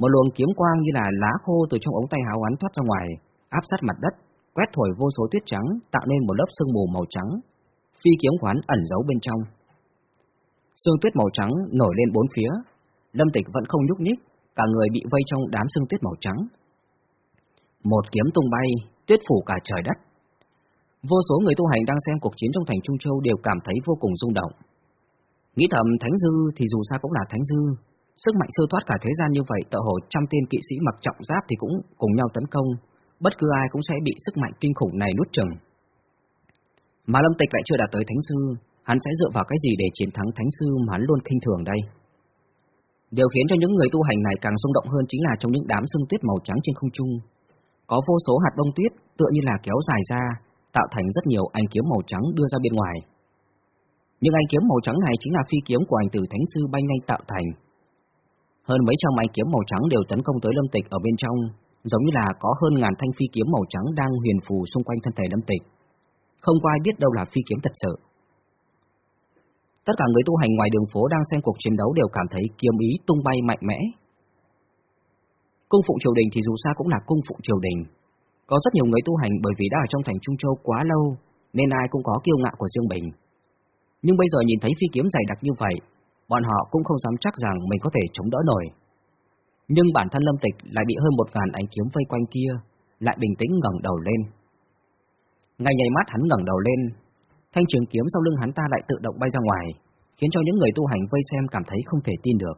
Một luồng kiếm quang như là lá khô từ trong ống tay áo hắn thoát ra ngoài, áp sát mặt đất, quét thổi vô số tuyết trắng, tạo nên một lớp sương mù màu trắng. Phi kiếm quán ẩn giấu bên trong. Sương tuyết màu trắng nổi lên bốn phía, Lâm Tịch vẫn không nhúc nhích, cả người bị vây trong đám sương tuyết màu trắng. Một kiếm tung bay, tuyết phủ cả trời đất. Vô số người tu hành đang xem cuộc chiến trong thành Trung Châu đều cảm thấy vô cùng rung động. Nghĩ thầm Thánh Dư thì dù sao cũng là Thánh Dư, sức mạnh siêu thoát cả thế gian như vậy tợ hồ trăm tên kỵ sĩ mặc trọng giáp thì cũng cùng nhau tấn công, bất cứ ai cũng sẽ bị sức mạnh kinh khủng này nuốt chừng. Mà Lâm Tịch lại chưa đạt tới Thánh Sư, hắn sẽ dựa vào cái gì để chiến thắng Thánh Sư mà hắn luôn khinh thường đây? Điều khiến cho những người tu hành này càng rung động hơn chính là trong những đám sương tuyết màu trắng trên không trung, có vô số hạt bông tuyết tựa như là kéo dài ra, tạo thành rất nhiều ánh kiếm màu trắng đưa ra bên ngoài. Những ánh kiếm màu trắng này chính là phi kiếm của ảnh tử Thánh Sư bay nhanh tạo thành. Hơn mấy trăm ánh kiếm màu trắng đều tấn công tới Lâm Tịch ở bên trong, giống như là có hơn ngàn thanh phi kiếm màu trắng đang huyền phù xung quanh thân thể Lâm Tịch. Không có ai biết đâu là phi kiếm thật sự. Tất cả người tu hành ngoài đường phố đang xem cuộc chiến đấu đều cảm thấy kiếm ý tung bay mạnh mẽ. Cung phụng triều đình thì dù sao cũng là cung phụng triều đình. Có rất nhiều người tu hành bởi vì đã ở trong thành Trung Châu quá lâu, nên ai cũng có kiêu ngạo của riêng mình. Nhưng bây giờ nhìn thấy phi kiếm dày đặc như vậy, bọn họ cũng không dám chắc rằng mình có thể chống đỡ nổi. Nhưng bản thân Lâm Tịch lại bị hơn một ngàn ánh kiếm vây quanh kia, lại bình tĩnh ngẩng đầu lên. Ngay nhảy mắt hắn ngẩng đầu lên, thanh trường kiếm sau lưng hắn ta lại tự động bay ra ngoài, khiến cho những người tu hành vây xem cảm thấy không thể tin được.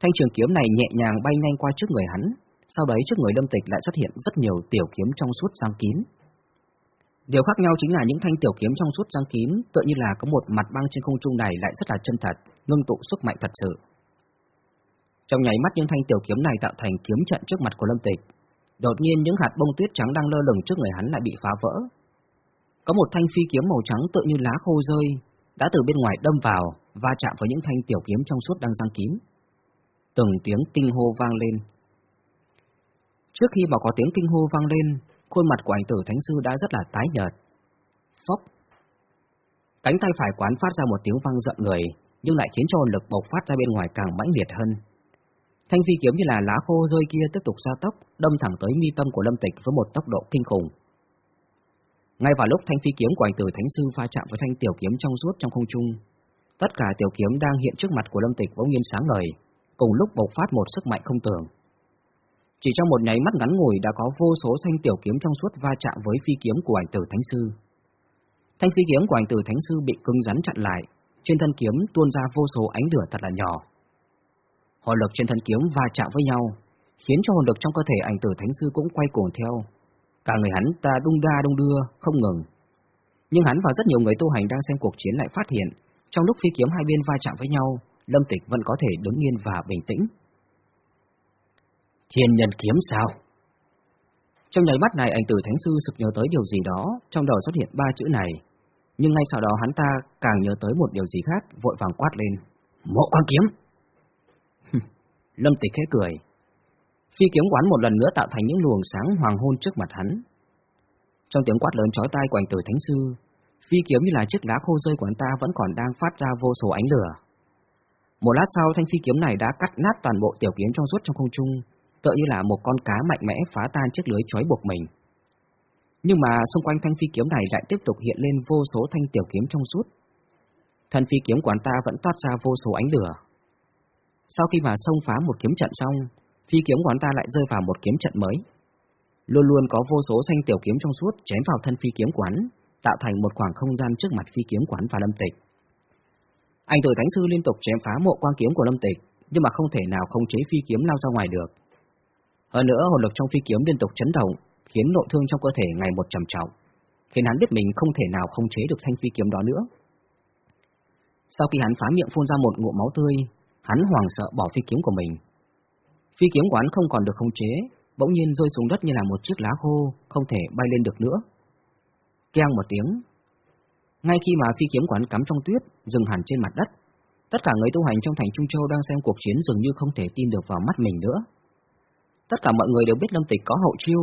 Thanh trường kiếm này nhẹ nhàng bay nhanh qua trước người hắn, sau đấy trước người Lâm Tịch lại xuất hiện rất nhiều tiểu kiếm trong suốt giang kín. Điều khác nhau chính là những thanh tiểu kiếm trong suốt giang kín tựa như là có một mặt băng trên không trung này lại rất là chân thật, ngưng tụ sức mạnh thật sự. Trong nháy mắt những thanh tiểu kiếm này tạo thành kiếm trận trước mặt của Lâm Tịch. Đột nhiên những hạt bông tuyết trắng đang lơ lửng trước người hắn lại bị phá vỡ. Có một thanh phi kiếm màu trắng tựa như lá khô rơi, đã từ bên ngoài đâm vào, va chạm với những thanh tiểu kiếm trong suốt đang giăng kín. Từng tiếng kinh hô vang lên. Trước khi mà có tiếng kinh hô vang lên, khuôn mặt của ảnh tử Thánh Sư đã rất là tái nhợt. Phốc! Cánh tay phải quán phát ra một tiếng vang giận người, nhưng lại khiến cho lực bộc phát ra bên ngoài càng mãnh liệt hơn. Thanh phi kiếm như là lá khô rơi kia tiếp tục gia tốc, đâm thẳng tới mi tâm của Lâm Tịch với một tốc độ kinh khủng. Ngay vào lúc thanh phi kiếm của ảnh tử Thánh Sư va chạm với thanh tiểu kiếm trong suốt trong không trung, tất cả tiểu kiếm đang hiện trước mặt của Lâm Tịch bỗng nhiên sáng ngời, cùng lúc bộc phát một sức mạnh không tưởng. Chỉ trong một nháy mắt ngắn ngủi đã có vô số thanh tiểu kiếm trong suốt va chạm với phi kiếm của ảnh tử Thánh Sư. Thanh phi kiếm của ảnh tử Thánh Sư bị cứng rắn chặn lại, trên thân kiếm tuôn ra vô số ánh lửa thật là nhỏ. Hồn lực trên thân kiếm va chạm với nhau, khiến cho hồn lực trong cơ thể ảnh tử Thánh Sư cũng quay cuồng theo. Cả người hắn ta đung đa đung đưa, không ngừng. Nhưng hắn và rất nhiều người tu hành đang xem cuộc chiến lại phát hiện, trong lúc phi kiếm hai bên va chạm với nhau, Lâm Tịch vẫn có thể đứng yên và bình tĩnh. Thiên nhân kiếm sao? Trong nháy mắt này anh tử Thánh Sư sực nhớ tới điều gì đó, trong đầu xuất hiện ba chữ này. Nhưng ngay sau đó hắn ta càng nhớ tới một điều gì khác, vội vàng quát lên. Mộ quan kiếm! Lâm Tịch khẽ cười. Phi kiếm quán một lần nữa tạo thành những luồng sáng hoàng hôn trước mặt hắn. Trong tiếng quát lớn chói tai của anh tử Thánh Sư, Phi kiếm như là chiếc lá khô rơi của hắn ta vẫn còn đang phát ra vô số ánh lửa. Một lát sau thanh phi kiếm này đã cắt nát toàn bộ tiểu kiếm trong suốt trong không trung, tựa như là một con cá mạnh mẽ phá tan chiếc lưới trói buộc mình. Nhưng mà xung quanh thanh phi kiếm này lại tiếp tục hiện lên vô số thanh tiểu kiếm trong suốt. Thân phi kiếm của ta vẫn toát ra vô số ánh lửa. Sau khi mà xông phá một kiếm trận xong, phi kiếm của ta lại rơi vào một kiếm trận mới. Luôn luôn có vô số thanh tiểu kiếm trong suốt chém vào thân phi kiếm quán, tạo thành một khoảng không gian trước mặt phi kiếm quán và lâm tịch. Anh tử thánh sư liên tục chém phá mộ quang kiếm của lâm tịch, nhưng mà không thể nào không chế phi kiếm lao ra ngoài được. Hơn nữa hồn lực trong phi kiếm liên tục chấn động, khiến nội thương trong cơ thể ngày một trầm trọng, khiến hắn biết mình không thể nào không chế được thanh phi kiếm đó nữa. Sau khi hắn phá miệng phun ra một ngụm máu tươi, hắn hoảng sợ bỏ phi kiếm của mình. Phi kiếm của hắn không còn được khống chế, bỗng nhiên rơi xuống đất như là một chiếc lá khô, không thể bay lên được nữa. Keng một tiếng. Ngay khi mà phi kiếm của hắn cắm trong tuyết, dừng hẳn trên mặt đất, tất cả người tu hành trong thành Trung Châu đang xem cuộc chiến dường như không thể tin được vào mắt mình nữa. Tất cả mọi người đều biết Lâm Tịch có hậu chiêu,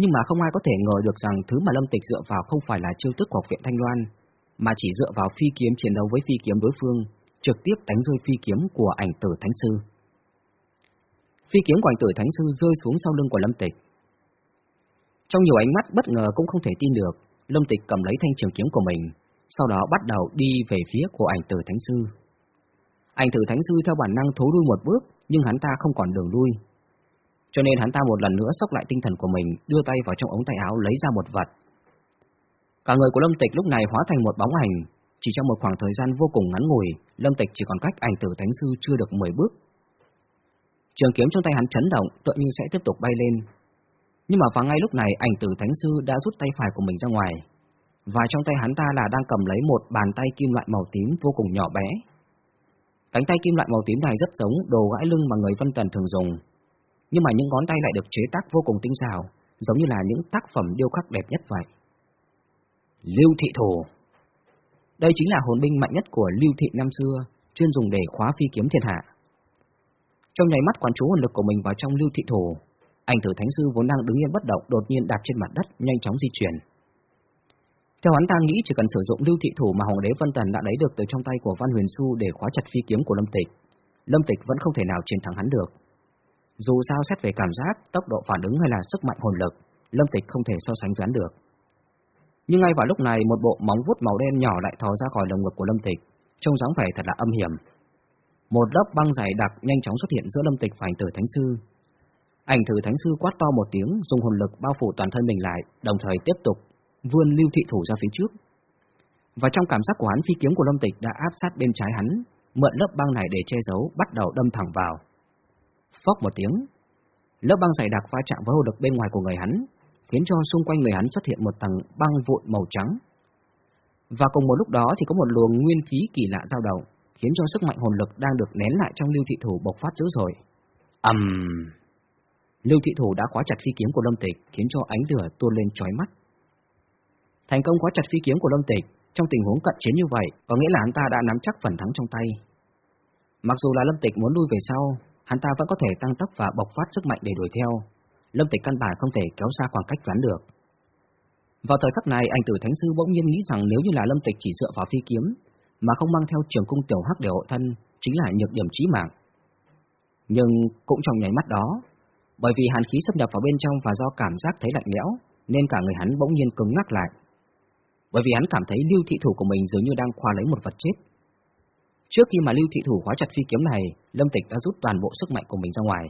nhưng mà không ai có thể ngờ được rằng thứ mà Lâm Tịch dựa vào không phải là chiêu thức của viện Thanh Loan, mà chỉ dựa vào phi kiếm chiến đấu với phi kiếm đối phương, trực tiếp đánh rơi phi kiếm của ảnh tử Thánh Sư. Phi kiếm của ảnh tử Thánh Sư rơi xuống sau lưng của Lâm Tịch. Trong nhiều ánh mắt bất ngờ cũng không thể tin được, Lâm Tịch cầm lấy thanh trường kiếm của mình, sau đó bắt đầu đi về phía của ảnh tử Thánh Sư. Ảnh tử Thánh Sư theo bản năng thối lui một bước, nhưng hắn ta không còn đường lui, cho nên hắn ta một lần nữa sốc lại tinh thần của mình, đưa tay vào trong ống tay áo lấy ra một vật. Cả người của Lâm Tịch lúc này hóa thành một bóng ảnh, chỉ trong một khoảng thời gian vô cùng ngắn ngủi, Lâm Tịch chỉ còn cách ảnh tử thánh sư chưa được 10 bước. Trường kiếm trong tay hắn chấn động, tựa như sẽ tiếp tục bay lên. Nhưng mà vào ngay lúc này, ảnh tử thánh sư đã rút tay phải của mình ra ngoài, và trong tay hắn ta là đang cầm lấy một bàn tay kim loại màu tím vô cùng nhỏ bé. Cánh tay kim loại màu tím này rất giống đồ gãi lưng mà người Vân Tần thường dùng, nhưng mà những ngón tay lại được chế tác vô cùng tinh xảo, giống như là những tác phẩm điêu khắc đẹp nhất vậy. Lưu thị thổ Đây chính là hồn binh mạnh nhất của Lưu thị năm xưa, chuyên dùng để khóa phi kiếm thiên hạ. Trong nháy mắt quán chú hồn lực của mình vào trong Lưu thị thổ, anh tử thánh sư vốn đang đứng yên bất động đột nhiên đạp trên mặt đất, nhanh chóng di chuyển. Theo hắn ta nghĩ chỉ cần sử dụng lưu thị thủ mà Hoàng đế Vân Tần đã lấy được từ trong tay của Văn Huyền Xu để khóa chặt phi kiếm của Lâm Tịch, Lâm Tịch vẫn không thể nào chiến thắng hắn được. Dù sao xét về cảm giác, tốc độ phản ứng hay là sức mạnh hồn lực, Lâm Tịch không thể so sánh đoán được. Nhưng ngay vào lúc này, một bộ móng vuốt màu đen nhỏ lại thò ra khỏi lồng ngực của Lâm Tịch, trông dáng vẻ thật là âm hiểm. Một lớp băng dày đặc nhanh chóng xuất hiện giữa Lâm Tịch và ảnh tử Thánh Sư. Ảnh tử Thánh Sư quát to một tiếng, dùng hồn lực bao phủ toàn thân mình lại, đồng thời tiếp tục vươn lưu thị thủ ra phía trước. Và trong cảm giác của hắn, phi kiếm của Lâm Tịch đã áp sát bên trái hắn, mượn lớp băng này để che giấu, bắt đầu đâm thẳng vào. Phốc một tiếng, lớp băng dày đặc va chạm với hồ lực bên ngoài của người hắn, khiến cho xung quanh người hắn xuất hiện một tầng băng vụn màu trắng. Và cùng một lúc đó thì có một luồng nguyên khí kỳ lạ dao động, khiến cho sức mạnh hồn lực đang được nén lại trong lưu thị thủ bộc phát dữ dội. ầm, um... lưu thị thủ đã khóa chặt phi kiếm của Lâm Tịch, khiến cho ánh lửa tuôn lên chói mắt. Thành công khóa chặt phi kiếm của Lâm Tịch, trong tình huống cận chiến như vậy, có nghĩa là hắn ta đã nắm chắc phần thắng trong tay. Mặc dù là Lâm Tịch muốn lui về sau, hắn ta vẫn có thể tăng tốc và bộc phát sức mạnh để đuổi theo. Lâm Tịch căn bản không thể kéo xa khoảng cách ván được. Vào thời khắc này, anh Tử Thánh Sư bỗng nhiên nghĩ rằng nếu như là Lâm Tịch chỉ dựa vào phi kiếm, mà không mang theo trường cung tiểu hắc để hộ thân, chính là nhược điểm chí mạng. Nhưng cũng trong nháy mắt đó, bởi vì hàn khí xâm nhập vào bên trong và do cảm giác thấy lạnh lẽo, nên cả người hắn bỗng nhiên cứng ngắc lại. Bởi vì hắn cảm thấy lưu thị thủ của mình dường như đang khoa lấy một vật chết. Trước khi mà Lưu Thị Thủ khóa chặt phi kiếm này, Lâm Tịch đã rút toàn bộ sức mạnh của mình ra ngoài.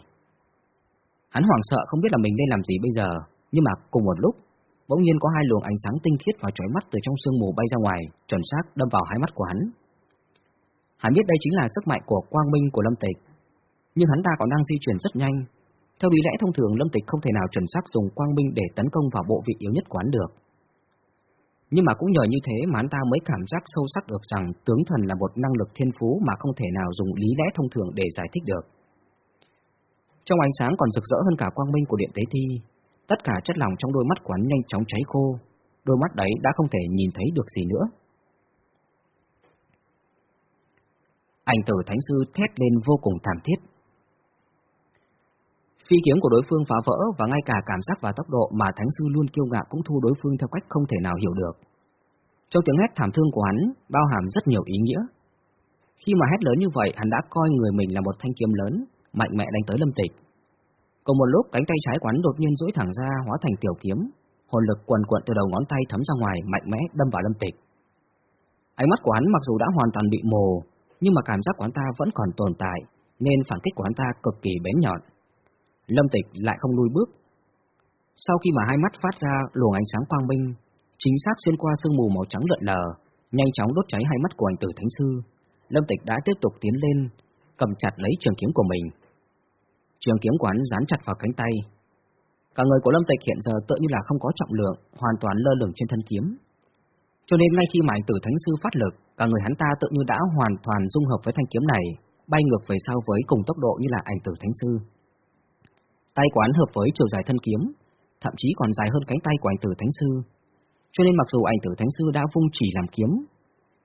Hắn hoảng sợ không biết là mình nên làm gì bây giờ, nhưng mà cùng một lúc, bỗng nhiên có hai luồng ánh sáng tinh khiết và chói mắt từ trong sương mù bay ra ngoài, chuẩn xác đâm vào hai mắt của hắn. Hắn biết đây chính là sức mạnh của quang minh của Lâm Tịch, nhưng hắn ta còn đang di chuyển rất nhanh. Theo lý lẽ thông thường Lâm Tịch không thể nào chuẩn xác dùng quang minh để tấn công vào bộ vị yếu nhất của hắn được. Nhưng mà cũng nhờ như thế mà anh ta mới cảm giác sâu sắc được rằng tướng thần là một năng lực thiên phú mà không thể nào dùng lý lẽ thông thường để giải thích được. Trong ánh sáng còn rực rỡ hơn cả quang minh của điện tế thi, tất cả chất lỏng trong đôi mắt của hắn nhanh chóng cháy khô, đôi mắt đấy đã không thể nhìn thấy được gì nữa. Ảnh tử Thánh Sư thét lên vô cùng thảm thiết. Phi kiếm của đối phương phá vỡ và ngay cả cảm giác và tốc độ mà Thánh Sư luôn kiêu ngạo cũng thu đối phương theo cách không thể nào hiểu được. Trong tiếng hét thảm thương của hắn bao hàm rất nhiều ý nghĩa. Khi mà hét lớn như vậy, hắn đã coi người mình là một thanh kiếm lớn, mạnh mẽ đánh tới Lâm Tịch. Cùng một lúc, cánh tay trái quán đột nhiên duỗi thẳng ra hóa thành tiểu kiếm, hồn lực quần quận từ đầu ngón tay thấm ra ngoài, mạnh mẽ đâm vào Lâm Tịch. Ánh mắt của hắn mặc dù đã hoàn toàn bị mù nhưng mà cảm giác của hắn ta vẫn còn tồn tại, nên phản kích của hắn ta cực kỳ bén nhọn. Lâm Tịch lại không lùi bước. Sau khi mà hai mắt phát ra luồng ánh sáng quang minh, chính xác xuyên qua sương mù màu trắng lượn lờ, nhanh chóng đốt cháy hai mắt của anh tử thánh sư, Lâm Tịch đã tiếp tục tiến lên, cầm chặt lấy trường kiếm của mình. Trường kiếm quán dán chặt vào cánh tay. Cả người của Lâm Tịch hiện giờ tự như là không có trọng lượng, hoàn toàn lơ lửng trên thân kiếm. Cho nên ngay khi mà anh tử thánh sư phát lực, cả người hắn ta tự như đã hoàn toàn dung hợp với thanh kiếm này, bay ngược về sau với cùng tốc độ như là ảnh tử thánh sư. Tay quán hợp với chiều dài thân kiếm, thậm chí còn dài hơn cánh tay của ảnh tử thánh sư. Cho nên mặc dù ảnh tử thánh sư đã vung chỉ làm kiếm,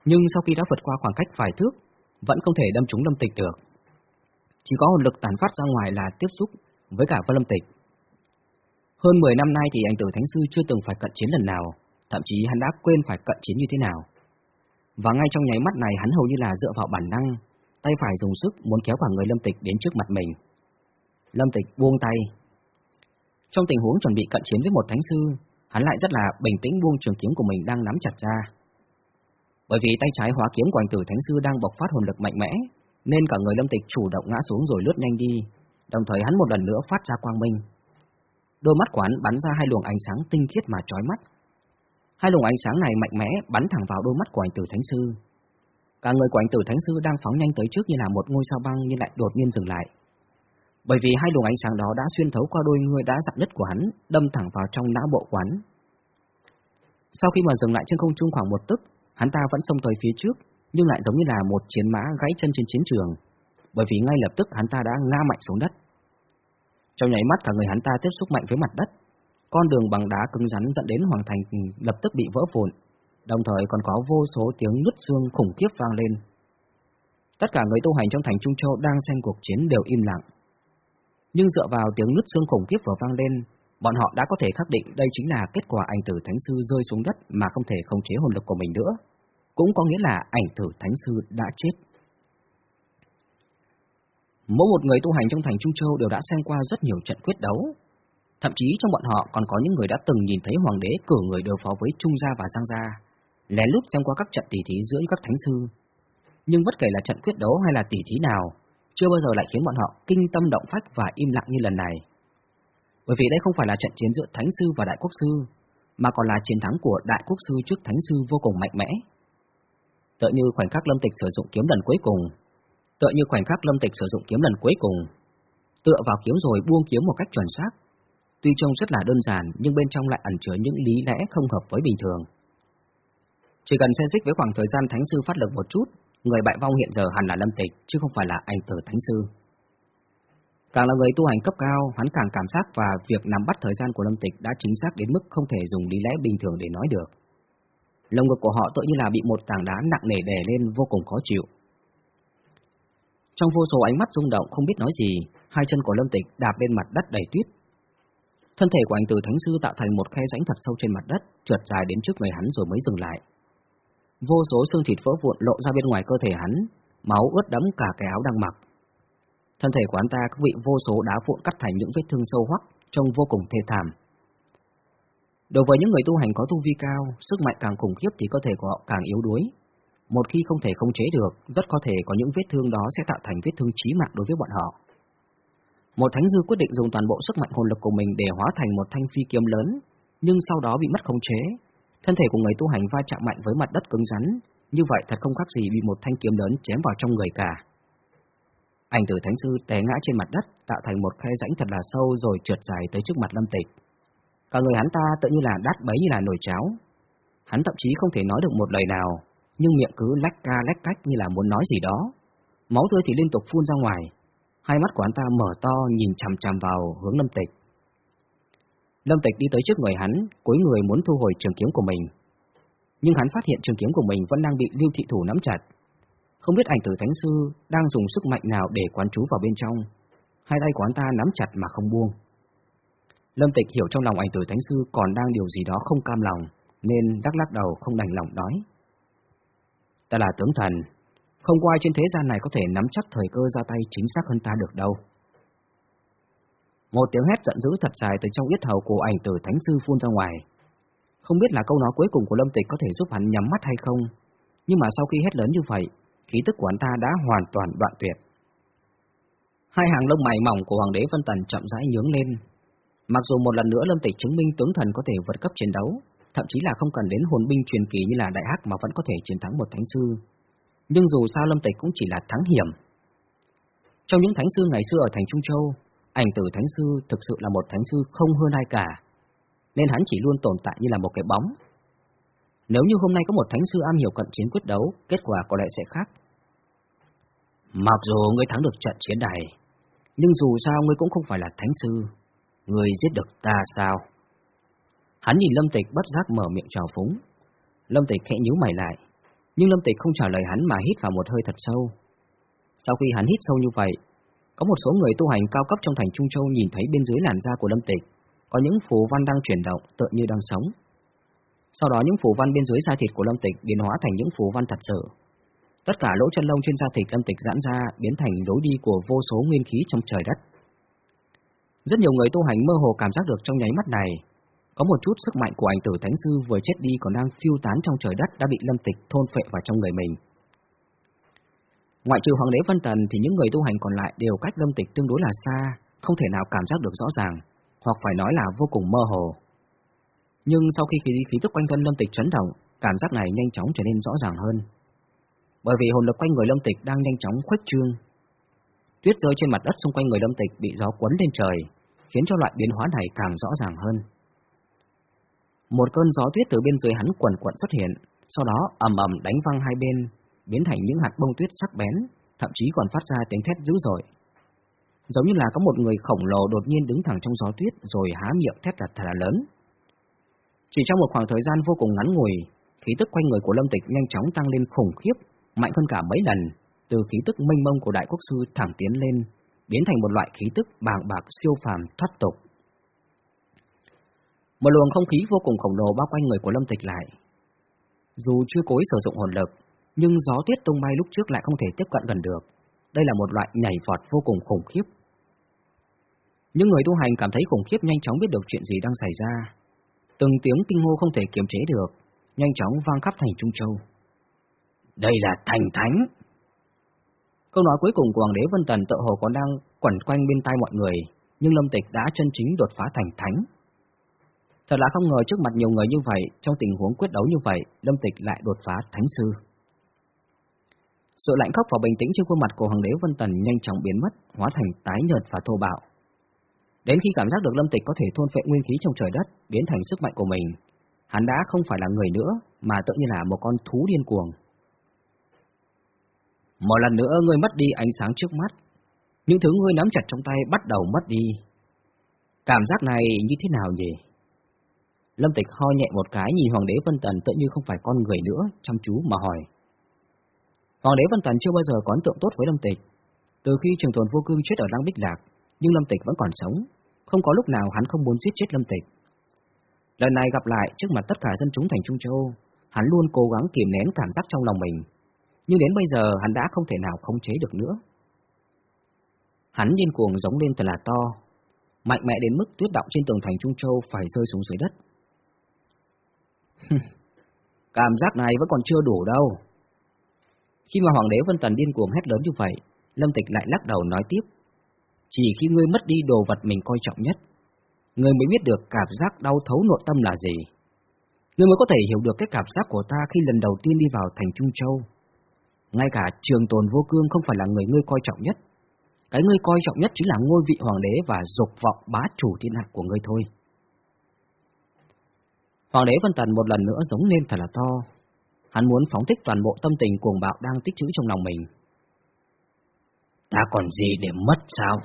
nhưng sau khi đã vượt qua khoảng cách vài thước, vẫn không thể đâm trúng lâm tịch được. Chỉ có hồn lực tàn phát ra ngoài là tiếp xúc với cả Vân Lâm Tịch. Hơn 10 năm nay thì anh Tử Thánh Sư chưa từng phải cận chiến lần nào, thậm chí hắn đã quên phải cận chiến như thế nào. Và ngay trong nháy mắt này hắn hầu như là dựa vào bản năng, tay phải dùng sức muốn kéo cả người Lâm Tịch đến trước mặt mình. Lâm Tịch buông tay. Trong tình huống chuẩn bị cận chiến với một thánh sư, hắn lại rất là bình tĩnh buông trường kiếm của mình đang nắm chặt ra. Bởi vì tay trái hóa kiếm của anh tử thánh sư đang bộc phát hồn lực mạnh mẽ, nên cả người Lâm Tịch chủ động ngã xuống rồi lướt nhanh đi, đồng thời hắn một lần nữa phát ra quang minh. Đôi mắt quán bắn ra hai luồng ánh sáng tinh khiết mà chói mắt. Hai luồng ánh sáng này mạnh mẽ bắn thẳng vào đôi mắt của anh tử thánh sư. Cả người của anh tử thánh sư đang phóng nhanh tới trước như là một ngôi sao băng nhưng lại đột nhiên dừng lại. Bởi vì hai luồng ánh sáng đó đã xuyên thấu qua đôi người đã dặn nứt của hắn, đâm thẳng vào trong não bộ quán. Sau khi mà dừng lại trên không trung khoảng một tức, Hắn ta vẫn xông tới phía trước, nhưng lại giống như là một chiến mã gãy chân trên chiến trường, bởi vì ngay lập tức hắn ta đã ngã mạnh xuống đất. Trong nháy mắt cả người hắn ta tiếp xúc mạnh với mặt đất, con đường bằng đá cứng rắn dẫn đến hoàng thành lập tức bị vỡ vụn, đồng thời còn có vô số tiếng nứt xương khủng khiếp vang lên. Tất cả người tu hành trong thành Trung Châu đang xem cuộc chiến đều im lặng. Nhưng dựa vào tiếng nứt xương khủng khiếp vừa vang lên, bọn họ đã có thể khẳng định đây chính là kết quả ảnh tử thánh sư rơi xuống đất mà không thể khống chế hồn lực của mình nữa. Cũng có nghĩa là ảnh tử thánh sư đã chết. Mỗi một người tu hành trong thành Trung Châu đều đã xem qua rất nhiều trận quyết đấu. Thậm chí trong bọn họ còn có những người đã từng nhìn thấy hoàng đế cử người đối phó với Trung Gia và Giang Gia, lén lút xem qua các trận tỷ thí giữa các thánh sư. Nhưng bất kể là trận quyết đấu hay là tỷ thí nào, chưa bao giờ lại khiến bọn họ kinh tâm động phách và im lặng như lần này. Bởi vì đây không phải là trận chiến giữa Thánh Sư và Đại Quốc Sư, mà còn là chiến thắng của Đại Quốc Sư trước Thánh Sư vô cùng mạnh mẽ. Tựa như khoảnh khắc Lâm Tịch sử dụng kiếm lần cuối cùng, tựa như khoảnh khắc Lâm Tịch sử dụng kiếm lần cuối cùng, tựa vào kiếm rồi buông kiếm một cách chuẩn xác. Tuy trông rất là đơn giản nhưng bên trong lại ẩn chứa những lý lẽ không hợp với bình thường. Chỉ cần xen xích với khoảng thời gian Thánh Sư phát lực một chút, người bại vong hiện giờ hẳn là Lâm Tịch chứ không phải là anh tử Thánh Sư. Càng là người tu hành cấp cao, hắn càng cảm giác và việc nắm bắt thời gian của Lâm Tịch đã chính xác đến mức không thể dùng lý lẽ bình thường để nói được. Lồng ngực của họ tự như là bị một tảng đá nặng nề đè lên vô cùng khó chịu. Trong vô số ánh mắt rung động không biết nói gì, hai chân của Lâm Tịch đạp lên mặt đất đầy tuyết. Thân thể của anh từ Thánh Sư tạo thành một khe rãnh thật sâu trên mặt đất, trượt dài đến trước người hắn rồi mới dừng lại. Vô số xương thịt vỡ vụn lộ ra bên ngoài cơ thể hắn, máu ướt đẫm cả cái áo đang mặc. Thân thể của hắn ta cũng bị vô số đá vụn cắt thành những vết thương sâu hoắc, trông vô cùng thê thảm. Đối với những người tu hành có tu vi cao, sức mạnh càng khủng khiếp thì cơ thể của họ càng yếu đuối. Một khi không thể khống chế được, rất có thể có những vết thương đó sẽ tạo thành vết thương chí mạng đối với bọn họ. Một thánh dư quyết định dùng toàn bộ sức mạnh hồn lực của mình để hóa thành một thanh phi kiếm lớn, nhưng sau đó bị mất khống chế. Thân thể của người tu hành va chạm mạnh với mặt đất cứng rắn, như vậy thật không khác gì bị một thanh kiếm lớn chém vào trong người cả. Anh tử thánh sư té ngã trên mặt đất, tạo thành một khe rãnh thật là sâu rồi trượt dài tới trước mặt lâm tịch. Cả người hắn ta tự như là đát bấy như là nồi cháo. Hắn thậm chí không thể nói được một lời nào, nhưng miệng cứ lách ca lách cách như là muốn nói gì đó. Máu tươi thì liên tục phun ra ngoài. Hai mắt của hắn ta mở to nhìn chằm chằm vào hướng lâm tịch. Lâm tịch đi tới trước người hắn, cúi người muốn thu hồi trường kiếm của mình. Nhưng hắn phát hiện trường kiếm của mình vẫn đang bị lưu thị thủ nắm chặt, không biết ảnh tử thánh sư đang dùng sức mạnh nào để quán trú vào bên trong, hai tay của hắn ta nắm chặt mà không buông. Lâm Tịch hiểu trong lòng ảnh tử thánh sư còn đang điều gì đó không cam lòng, nên đắc lắc đầu không đành lòng nói. Ta là tướng thần, không có ai trên thế gian này có thể nắm chắc thời cơ ra tay chính xác hơn ta được đâu. Một tiếng hét giận dữ thật dài từ trong yết hầu của ảnh tử thánh sư phun ra ngoài. Không biết là câu nói cuối cùng của Lâm Tịch có thể giúp hắn nhắm mắt hay không, nhưng mà sau khi hét lớn như vậy, khí tức của hắn ta đã hoàn toàn đoạn tuyệt. Hai hàng lông mày mỏng của Hoàng đế Vân Tần chậm rãi nhướng lên. Mặc dù một lần nữa Lâm Tịch chứng minh tướng thần có thể vượt cấp chiến đấu, thậm chí là không cần đến hồn binh truyền kỳ như là đại hắc mà vẫn có thể chiến thắng một thánh sư. Nhưng dù sao Lâm Tịch cũng chỉ là thắng hiểm. Trong những thánh sư ngày xưa ở thành Trung Châu, ảnh tử thánh sư thực sự là một thánh sư không hơn ai cả, nên hắn chỉ luôn tồn tại như là một cái bóng. Nếu như hôm nay có một thánh sư am hiểu cận chiến quyết đấu, kết quả có lẽ sẽ khác. Mặc dù ngươi thắng được trận chiến này, nhưng dù sao ngươi cũng không phải là thánh sư, ngươi giết được ta sao? Hắn nhìn Lâm Tịch bất giác mở miệng trào phúng. Lâm Tịch khẽ nhíu mày lại, nhưng Lâm Tịch không trả lời hắn mà hít vào một hơi thật sâu. Sau khi hắn hít sâu như vậy, có một số người tu hành cao cấp trong thành Trung Châu nhìn thấy bên dưới làn da của Lâm Tịch, có những phù văn đang chuyển động, tựa như đang sống. Sau đó những phù văn bên dưới da thịt của Lâm Tịch biến hóa thành những phù văn thật sự. Tất cả lỗ chân lông trên da thịt Lâm Tịch giãn ra biến thành lối đi của vô số nguyên khí trong trời đất. Rất nhiều người tu hành mơ hồ cảm giác được trong nháy mắt này, có một chút sức mạnh của ảnh tử Thánh Sư vừa chết đi còn đang phiêu tán trong trời đất đã bị Lâm Tịch thôn phệ vào trong người mình. Ngoại trừ Hoàng đế Vân Tần thì những người tu hành còn lại đều cách Lâm Tịch tương đối là xa, không thể nào cảm giác được rõ ràng, hoặc phải nói là vô cùng mơ hồ. Nhưng sau khi khí, khí tức quanh thân Lâm Tịch chấn động, cảm giác này nhanh chóng trở nên rõ ràng hơn. Bởi vì hồn lực quanh người Lâm Tịch đang nhanh chóng khuếch trương. Tuyết rơi trên mặt đất xung quanh người Lâm Tịch bị gió cuốn lên trời, khiến cho loại biến hóa này càng rõ ràng hơn. Một cơn gió tuyết từ bên dưới hắn quần quận xuất hiện, sau đó ầm ầm đánh văng hai bên, biến thành những hạt bông tuyết sắc bén, thậm chí còn phát ra tiếng thét dữ dội. Giống như là có một người khổng lồ đột nhiên đứng thẳng trong gió tuyết rồi há miệng thét thật thật là lớn. Chỉ trong một khoảng thời gian vô cùng ngắn ngủi, khí tức quanh người của Lâm Tịch nhanh chóng tăng lên khủng khiếp, mạnh hơn cả mấy lần, từ khí tức mênh mông của Đại Quốc Sư thẳng tiến lên, biến thành một loại khí tức bàng bạc siêu phàm thoát tục. Một luồng không khí vô cùng khổng lồ bao quanh người của Lâm Tịch lại. Dù chưa cố ý sử dụng hồn lực, nhưng gió tuyết tung bay lúc trước lại không thể tiếp cận gần được. Đây là một loại nhảy vọt vô cùng khủng khiếp. Những người tu hành cảm thấy khủng khiếp nhanh chóng biết được chuyện gì đang xảy ra. Từng tiếng kinh hô không thể kiềm chế được, nhanh chóng vang khắp thành Trung Châu. Đây là thành thánh! Câu nói cuối cùng của Hoàng đế Vân Tần tự hồ còn đang quẩn quanh bên tai mọi người, nhưng Lâm Tịch đã chân chính đột phá thành thánh. Thật là không ngờ trước mặt nhiều người như vậy, trong tình huống quyết đấu như vậy, Lâm Tịch lại đột phá thánh sư. Sự lạnh khóc và bình tĩnh trên khuôn mặt của Hoàng đế Vân Tần nhanh chóng biến mất, hóa thành tái nhợt và thô bạo. Đến khi cảm giác được Lâm Tịch có thể thôn phệ nguyên khí trong trời đất, biến thành sức mạnh của mình, hắn đã không phải là người nữa, mà tự như là một con thú điên cuồng. Một lần nữa ngươi mất đi ánh sáng trước mắt, những thứ ngươi nắm chặt trong tay bắt đầu mất đi. Cảm giác này như thế nào nhỉ? Lâm Tịch ho nhẹ một cái nhìn Hoàng đế Vân Tần tự như không phải con người nữa, chăm chú mà hỏi. Hoàng đế Văn Tần chưa bao giờ có ấn tượng tốt với Lâm Tịch. Từ khi trường tồn vô cương chết ở Lăng Bích Lạc, nhưng Lâm Tịch vẫn còn sống, không có lúc nào hắn không muốn giết chết Lâm Tịch. Lần này gặp lại trước mặt tất cả dân chúng thành Trung Châu, hắn luôn cố gắng kiềm nén cảm giác trong lòng mình, nhưng đến bây giờ hắn đã không thể nào khống chế được nữa. Hắn điên cuồng giống lên thật là to, mạnh mẽ đến mức tuyết động trên tường thành Trung Châu phải rơi xuống dưới đất. Cảm giác này vẫn còn chưa đủ đâu. Khi mà Hoàng đế Vân Tần điên cuồng hét lớn như vậy, Lâm Tịch lại lắc đầu nói tiếp. Chỉ khi ngươi mất đi đồ vật mình coi trọng nhất, ngươi mới biết được cảm giác đau thấu nội tâm là gì. Ngươi mới có thể hiểu được cái cảm giác của ta khi lần đầu tiên đi vào thành Trung Châu. Ngay cả trường tồn vô cương không phải là người ngươi coi trọng nhất. Cái ngươi coi trọng nhất chính là ngôi vị hoàng đế và dục vọng bá chủ thiên hạ của ngươi thôi. Hoàng đế Vân Tần một lần nữa giống lên thật là to. Hắn muốn phóng thích toàn bộ tâm tình cuồng bạo đang tích trữ trong lòng mình. Ta còn gì để mất sao?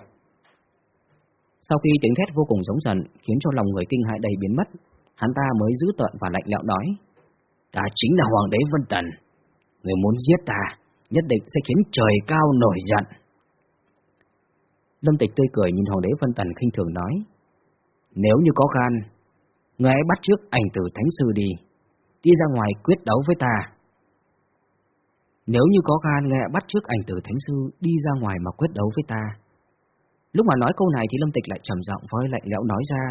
Sau khi tiếng thét vô cùng giống dần khiến cho lòng người kinh hại đầy biến mất, hắn ta mới giữ tợn và lạnh lẽo nói. Ta chính là Hoàng đế Vân Tần. Người muốn giết ta, nhất định sẽ khiến trời cao nổi giận. Lâm Tịch tươi cười nhìn Hoàng đế Vân Tần khinh thường nói. Nếu như có gan, Người hãy bắt trước ảnh tử thánh sư đi, đi ra ngoài quyết đấu với ta. Nếu như có gan nghe bắt trước ảnh tử Thánh Sư đi ra ngoài mà quyết đấu với ta. Lúc mà nói câu này thì Lâm Tịch lại trầm giọng với lạnh lẽo nói ra,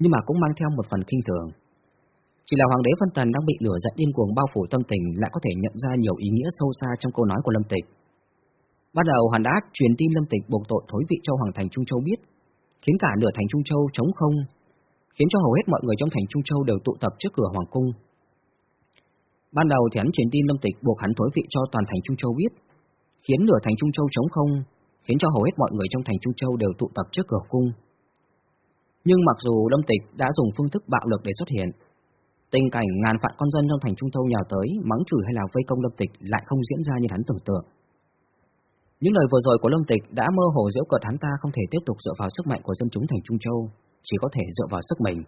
nhưng mà cũng mang theo một phần kinh thường. Chỉ là Hoàng đế Vân Tần đang bị lửa giận điên cuồng bao phủ tâm tình lại có thể nhận ra nhiều ý nghĩa sâu xa trong câu nói của Lâm Tịch. Bắt đầu hắn đã truyền tin Lâm Tịch buộc tội thối vị cho Hoàng thành Trung Châu biết, khiến cả nửa thành Trung Châu trống không, khiến cho hầu hết mọi người trong thành Trung Châu đều tụ tập trước cửa Hoàng cung. Ban đầu thì hắn truyền tin Lâm Tịch buộc hắn thối vị cho toàn thành Trung Châu biết, khiến nửa thành Trung Châu trống không, khiến cho hầu hết mọi người trong thành Trung Châu đều tụ tập trước cửa cung. Nhưng mặc dù Lâm Tịch đã dùng phương thức bạo lực để xuất hiện, tình cảnh ngàn vạn con dân trong thành Trung Châu nhào tới, mắng chửi hay là vây công Lâm Tịch lại không diễn ra như hắn tưởng tượng. Những lời vừa rồi của Lâm Tịch đã mơ hồ giễu cợt hắn ta không thể tiếp tục dựa vào sức mạnh của dân chúng thành Trung Châu, chỉ có thể dựa vào sức mình.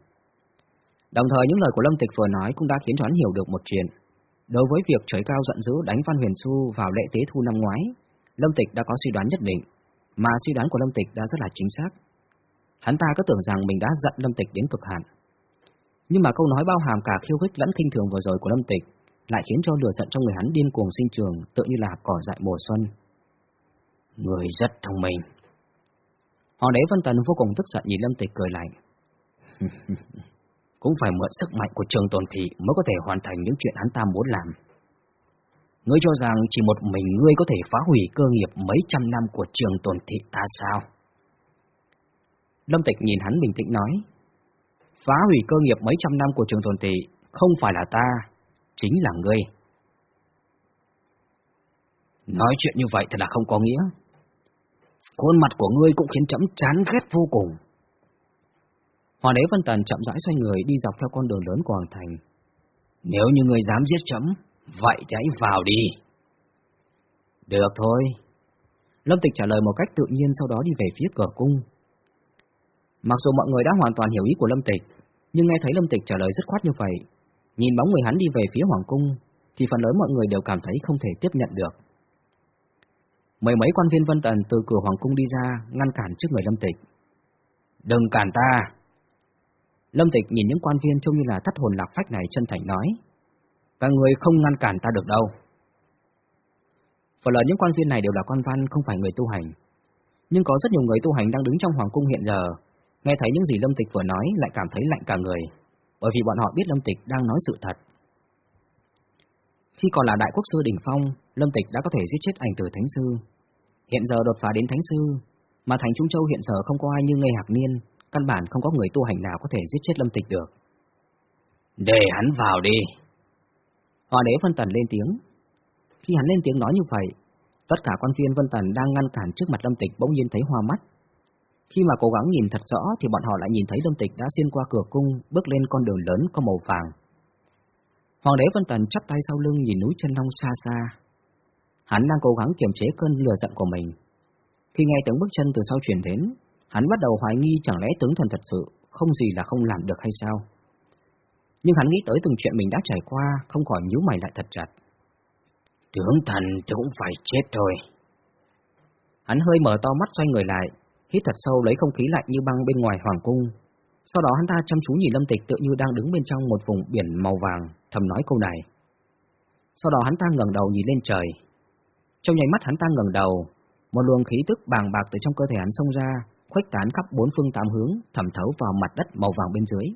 Đồng thời những lời của Lâm Tịch vừa nói cũng đã khiến cho hắn hiểu được một chuyện. Đối với việc trời cao giận dữ đánh Văn Huyền Xu vào lễ tế thu năm ngoái, Lâm Tịch đã có suy đoán nhất định, mà suy đoán của Lâm Tịch đã rất là chính xác. Hắn ta cứ tưởng rằng mình đã giận Lâm Tịch đến cực hạn. Nhưng mà câu nói bao hàm cả khiêu khích lẫn khinh thường vừa rồi của Lâm Tịch lại khiến cho lửa giận trong người hắn điên cuồng sinh trường, tự như là cỏ dại mùa xuân. Người rất thông minh. Họ đế Vân Tần vô cùng tức giận nhìn Lâm Tịch cười lạnh. Cũng phải mượn sức mạnh của trường tồn thị mới có thể hoàn thành những chuyện hắn ta muốn làm. Ngươi cho rằng chỉ một mình ngươi có thể phá hủy cơ nghiệp mấy trăm năm của trường tồn thị ta sao? Lâm Tịch nhìn hắn bình tĩnh nói. Phá hủy cơ nghiệp mấy trăm năm của trường tồn thị không phải là ta, chính là ngươi. Nói chuyện như vậy thật là không có nghĩa. Khuôn mặt của ngươi cũng khiến chấm chán ghét vô cùng. Hoàng đế Vân Tần chậm rãi xoay người đi dọc theo con đường lớn của Hoàng Thành. Nếu như người dám giết chấm, vậy thì hãy vào đi. Được thôi. Lâm Tịch trả lời một cách tự nhiên sau đó đi về phía cửa cung. Mặc dù mọi người đã hoàn toàn hiểu ý của Lâm Tịch, nhưng nghe thấy Lâm Tịch trả lời rất khoát như vậy, nhìn bóng người hắn đi về phía Hoàng cung, thì phần lớn mọi người đều cảm thấy không thể tiếp nhận được. Mấy mấy quan viên Vân Tần từ cửa Hoàng cung đi ra, ngăn cản trước người Lâm Tịch. Đừng cản ta! Lâm Tịch nhìn những quan viên trông như là thất hồn lạc phách này chân thành nói. Các người không ngăn cản ta được đâu. Phần lớn những quan viên này đều là quan văn, không phải người tu hành. Nhưng có rất nhiều người tu hành đang đứng trong Hoàng cung hiện giờ, nghe thấy những gì Lâm Tịch vừa nói lại cảm thấy lạnh cả người, bởi vì bọn họ biết Lâm Tịch đang nói sự thật. Khi còn là đại quốc sư đỉnh phong, Lâm Tịch đã có thể giết chết ảnh tử Thánh Sư. Hiện giờ đột phá đến Thánh Sư, mà thành Trung Châu hiện giờ không có ai như Ngây Hạc Niên, căn bản không có người tu hành nào có thể giết chết Lâm Tịch được. Để hắn vào đi. Hòa đế Vân Tần lên tiếng. Khi hắn lên tiếng nói như vậy, tất cả quan viên Vân Tần đang ngăn cản trước mặt Lâm Tịch bỗng nhiên thấy hoa mắt. Khi mà cố gắng nhìn thật rõ thì bọn họ lại nhìn thấy Lâm Tịch đã xuyên qua cửa cung, bước lên con đường lớn có màu vàng. Hoàng đế Vân Tần chắp tay sau lưng nhìn núi chân long xa xa. Hắn đang cố gắng kiềm chế cơn lửa giận của mình. Khi nghe tiếng bước chân từ sau truyền đến, hắn bắt đầu hoài nghi chẳng lẽ tướng thần thật sự không gì là không làm được hay sao. Nhưng hắn nghĩ tới từng chuyện mình đã trải qua, không khỏi nhíu mày lại thật chặt. Tướng thần thì cũng phải chết thôi. Hắn hơi mở to mắt xoay người lại, hít thật sâu lấy không khí lạnh như băng bên ngoài hoàng cung. Sau đó hắn ta chăm chú nhìn Lâm Tịch tự như đang đứng bên trong một vùng biển màu vàng, thầm nói câu này. Sau đó hắn ta ngẩng đầu nhìn lên trời. Trong nháy mắt hắn ta ngẩng đầu, một luồng khí tức bàng bạc từ trong cơ thể hắn xông ra, khuếch tán khắp bốn phương tám hướng, thẩm thấu vào mặt đất màu vàng bên dưới.